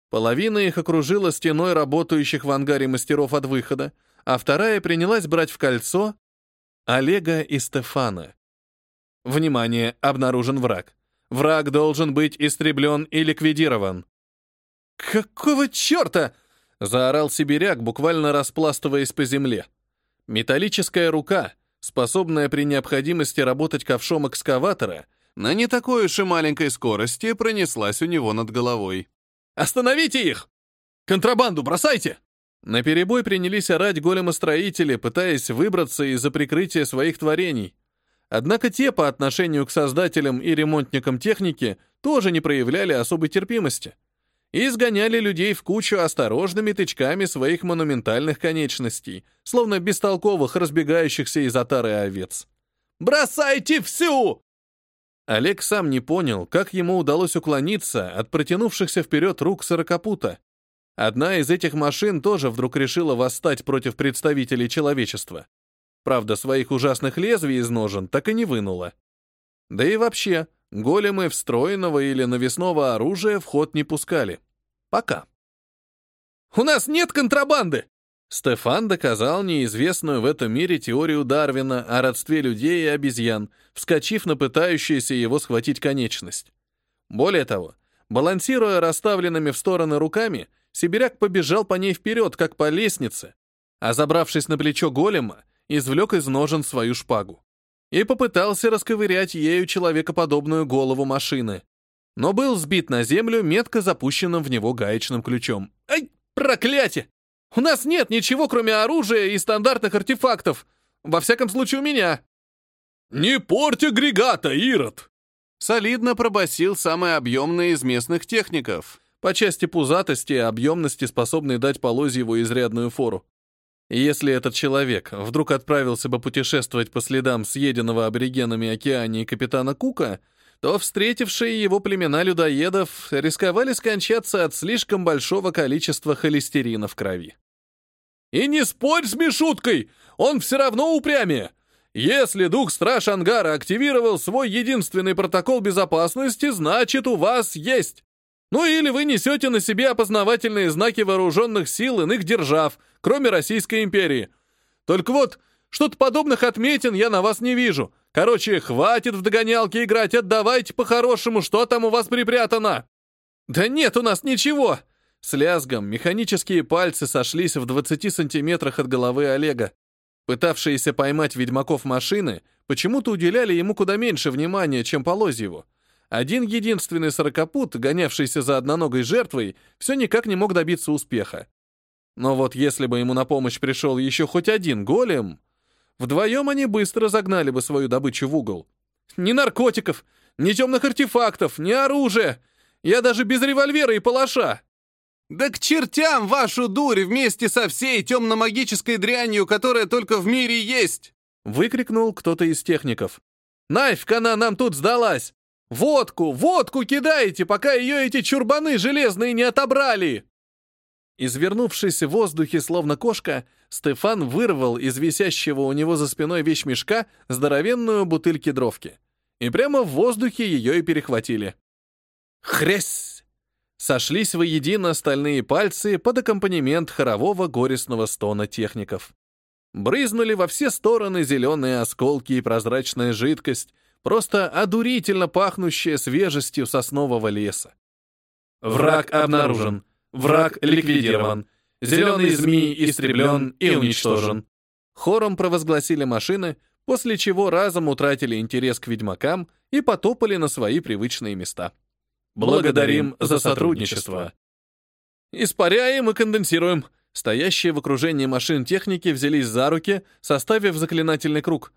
Половина их окружила стеной работающих в ангаре мастеров от выхода, а вторая принялась брать в кольцо Олега и Стефана. Внимание, обнаружен враг. Враг должен быть истреблен и ликвидирован. «Какого черта?» Заорал сибиряк, буквально распластываясь по земле. Металлическая рука, способная при необходимости работать ковшом экскаватора, на не такой уж и маленькой скорости пронеслась у него над головой. «Остановите их! Контрабанду бросайте!» На перебой принялись орать големостроители, пытаясь выбраться из-за прикрытия своих творений. Однако те по отношению к создателям и ремонтникам техники тоже не проявляли особой терпимости и изгоняли людей в кучу осторожными тычками своих монументальных конечностей, словно бестолковых разбегающихся из отары овец. «Бросайте всю!» Олег сам не понял, как ему удалось уклониться от протянувшихся вперед рук сорокопута. Одна из этих машин тоже вдруг решила восстать против представителей человечества. Правда, своих ужасных лезвий из ножен так и не вынула. Да и вообще, големы встроенного или навесного оружия в ход не пускали. Пока. «У нас нет контрабанды!» Стефан доказал неизвестную в этом мире теорию Дарвина о родстве людей и обезьян, вскочив на пытающуюся его схватить конечность. Более того, балансируя расставленными в стороны руками, сибиряк побежал по ней вперед, как по лестнице, а забравшись на плечо голема, извлек из ножен свою шпагу и попытался расковырять ею человекоподобную голову машины, но был сбит на землю метко запущенным в него гаечным ключом. «Ай, проклятие! У нас нет ничего, кроме оружия и стандартных артефактов. Во всяком случае, у меня». «Не порти агрегата, Ирод!» Солидно пробасил самый объемный из местных техников, по части пузатости и объемности способный дать Полозьеву изрядную фору. Если этот человек вдруг отправился бы путешествовать по следам съеденного аборигенами океании капитана Кука, то встретившие его племена людоедов рисковали скончаться от слишком большого количества холестерина в крови. «И не спорь с Мишуткой! Он все равно упрямее! Если дух-страж ангара активировал свой единственный протокол безопасности, значит, у вас есть! Ну или вы несете на себе опознавательные знаки вооруженных сил иных держав, кроме Российской империи. Только вот, что-то подобных отметин я на вас не вижу. Короче, хватит в догонялки играть, отдавайте по-хорошему, что там у вас припрятано. Да нет у нас ничего. С лязгом механические пальцы сошлись в 20 сантиметрах от головы Олега. Пытавшиеся поймать ведьмаков машины почему-то уделяли ему куда меньше внимания, чем Полозьеву. Один единственный сорокопут, гонявшийся за одноногой жертвой, все никак не мог добиться успеха. Но вот если бы ему на помощь пришел еще хоть один голем, Вдвоем они быстро загнали бы свою добычу в угол. Ни наркотиков, ни темных артефактов, ни оружия. Я даже без револьвера и палаша. Да к чертям вашу дурь вместе со всей темно-магической дрянью, которая только в мире есть! Выкрикнул кто-то из техников. Нафиг она нам тут сдалась! Водку, водку кидаете, пока ее эти чурбаны железные не отобрали! Извернувшись в воздухе, словно кошка, Стефан вырвал из висящего у него за спиной вещмешка здоровенную бутыль кедровки. И прямо в воздухе ее и перехватили. Хрясь! Сошлись воедино стальные пальцы под аккомпанемент хорового горестного стона техников. Брызнули во все стороны зеленые осколки и прозрачная жидкость, просто одурительно пахнущая свежестью соснового леса. Враг обнаружен. Враг ликвидирован. Зеленый змей истреблен и уничтожен. Хором провозгласили машины, после чего разом утратили интерес к ведьмакам и потопали на свои привычные места. Благодарим за сотрудничество. Испаряем и конденсируем. Стоящие в окружении машин техники взялись за руки, составив заклинательный круг.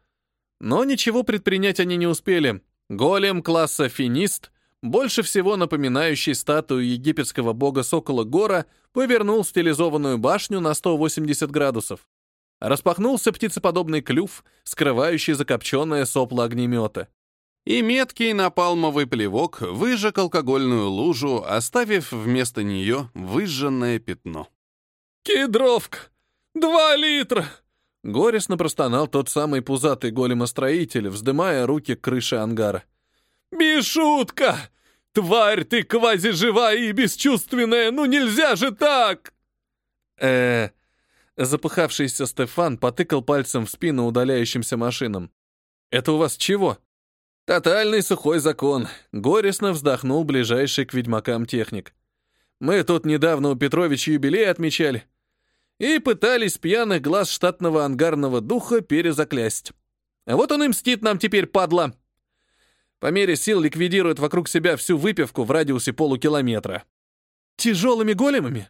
Но ничего предпринять они не успели. Голем класса «Финист» больше всего напоминающий статую египетского бога Сокола Гора, повернул стилизованную башню на 180 градусов. Распахнулся птицеподобный клюв, скрывающий закопченное сопло огнемета. И меткий напалмовый плевок выжег алкогольную лужу, оставив вместо нее выжженное пятно. «Кедровка! Два литра!» Горестно простонал тот самый пузатый големостроитель, вздымая руки к крыше ангара. «Мишутка! Тварь ты квазиживая и бесчувственная! Ну нельзя же так!» э Запыхавшийся Стефан потыкал пальцем в спину удаляющимся машинам. «Это у вас чего?» «Тотальный сухой закон», — горестно вздохнул ближайший к ведьмакам техник. «Мы тут недавно у Петровича юбилей отмечали и пытались пьяных глаз штатного ангарного духа перезаклясть. А вот он и мстит нам теперь, падла!» По мере сил ликвидирует вокруг себя всю выпивку в радиусе полукилометра. Тяжелыми големами?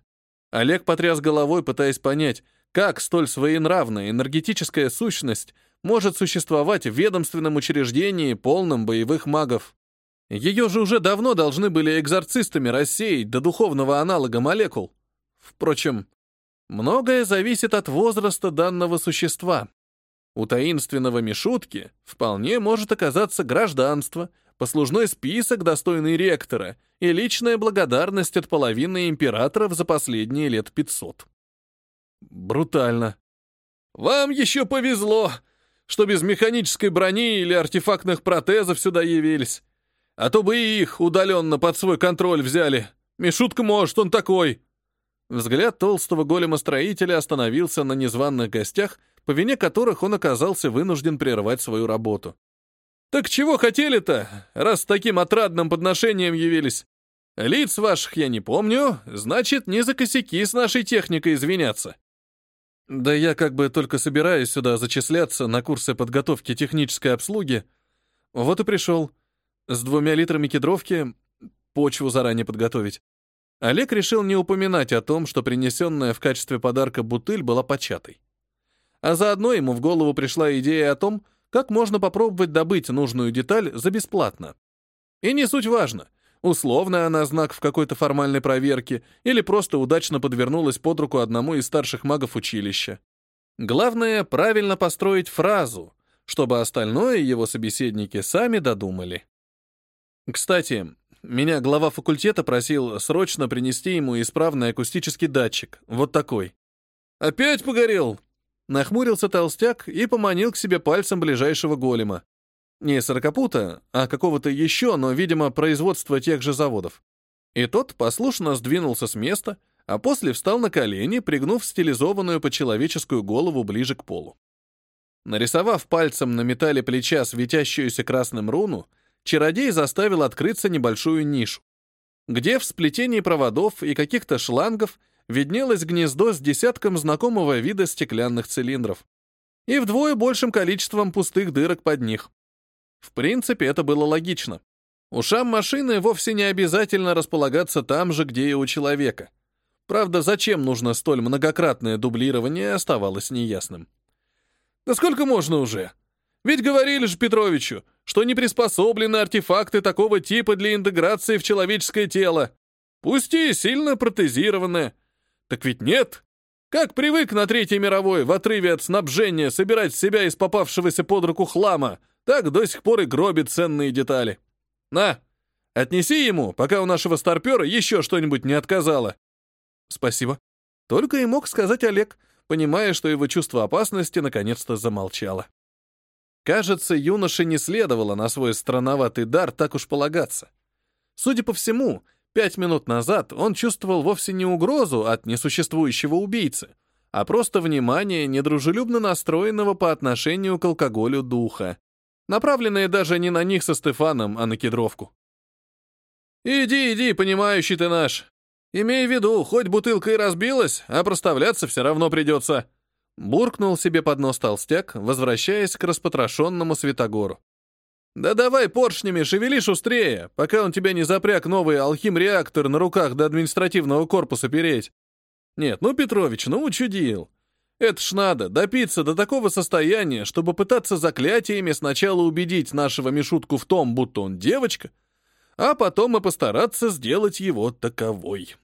Олег потряс головой, пытаясь понять, как столь своенравная энергетическая сущность может существовать в ведомственном учреждении, полном боевых магов. Ее же уже давно должны были экзорцистами рассеять до духовного аналога молекул. Впрочем, многое зависит от возраста данного существа. У таинственного Мишутки вполне может оказаться гражданство, послужной список, достойный ректора, и личная благодарность от половины императоров за последние лет 500. Брутально. «Вам еще повезло!» что без механической брони или артефактных протезов сюда явились. А то бы и их удаленно под свой контроль взяли. Мишутка может, он такой. Взгляд толстого голема-строителя остановился на незваных гостях, по вине которых он оказался вынужден прервать свою работу. «Так чего хотели-то, раз с таким отрадным подношением явились? Лиц ваших я не помню, значит, не за косяки с нашей техникой извиняться». «Да я как бы только собираюсь сюда зачисляться на курсы подготовки технической обслуги. Вот и пришел. С двумя литрами кедровки почву заранее подготовить. Олег решил не упоминать о том, что принесенная в качестве подарка бутыль была початой. А заодно ему в голову пришла идея о том, как можно попробовать добыть нужную деталь за бесплатно. И не суть важно, условно она знак в какой-то формальной проверке или просто удачно подвернулась под руку одному из старших магов училища. Главное — правильно построить фразу, чтобы остальное его собеседники сами додумали. Кстати, меня глава факультета просил срочно принести ему исправный акустический датчик, вот такой. «Опять погорел?» Нахмурился толстяк и поманил к себе пальцем ближайшего голема. Не сорокопута, а какого-то еще, но, видимо, производства тех же заводов. И тот послушно сдвинулся с места, а после встал на колени, пригнув стилизованную по человеческую голову ближе к полу. Нарисовав пальцем на металле плеча светящуюся красным руну, чародей заставил открыться небольшую нишу, где в сплетении проводов и каких-то шлангов виднелось гнездо с десятком знакомого вида стеклянных цилиндров и вдвое большим количеством пустых дырок под них. В принципе, это было логично. Ушам машины вовсе не обязательно располагаться там же, где и у человека. Правда, зачем нужно столь многократное дублирование, оставалось неясным. «Да сколько можно уже? Ведь говорили же Петровичу, что не приспособлены артефакты такого типа для интеграции в человеческое тело. Пусть и сильно протезированное. Так ведь нет. Как привык на Третьей мировой в отрыве от снабжения собирать себя из попавшегося под руку хлама, так до сих пор и гробит ценные детали. На, отнеси ему, пока у нашего старпера еще что-нибудь не отказало. Спасибо. Только и мог сказать Олег, понимая, что его чувство опасности наконец-то замолчало. Кажется, юноше не следовало на свой странноватый дар так уж полагаться. Судя по всему, пять минут назад он чувствовал вовсе не угрозу от несуществующего убийцы, а просто внимание недружелюбно настроенного по отношению к алкоголю духа, направленное даже не на них со Стефаном, а на кедровку. «Иди, иди, понимающий ты наш. Имей в виду, хоть бутылка и разбилась, а проставляться все равно придется», Буркнул себе под нос толстяк, возвращаясь к распотрошенному Святогору. «Да давай поршнями, шевели шустрее, пока он тебя не запряг новый алхим-реактор на руках до административного корпуса переть. Нет, ну, Петрович, ну учудил. Это ж надо, допиться до такого состояния, чтобы пытаться заклятиями сначала убедить нашего Мишутку в том, будто он девочка, а потом и постараться сделать его таковой».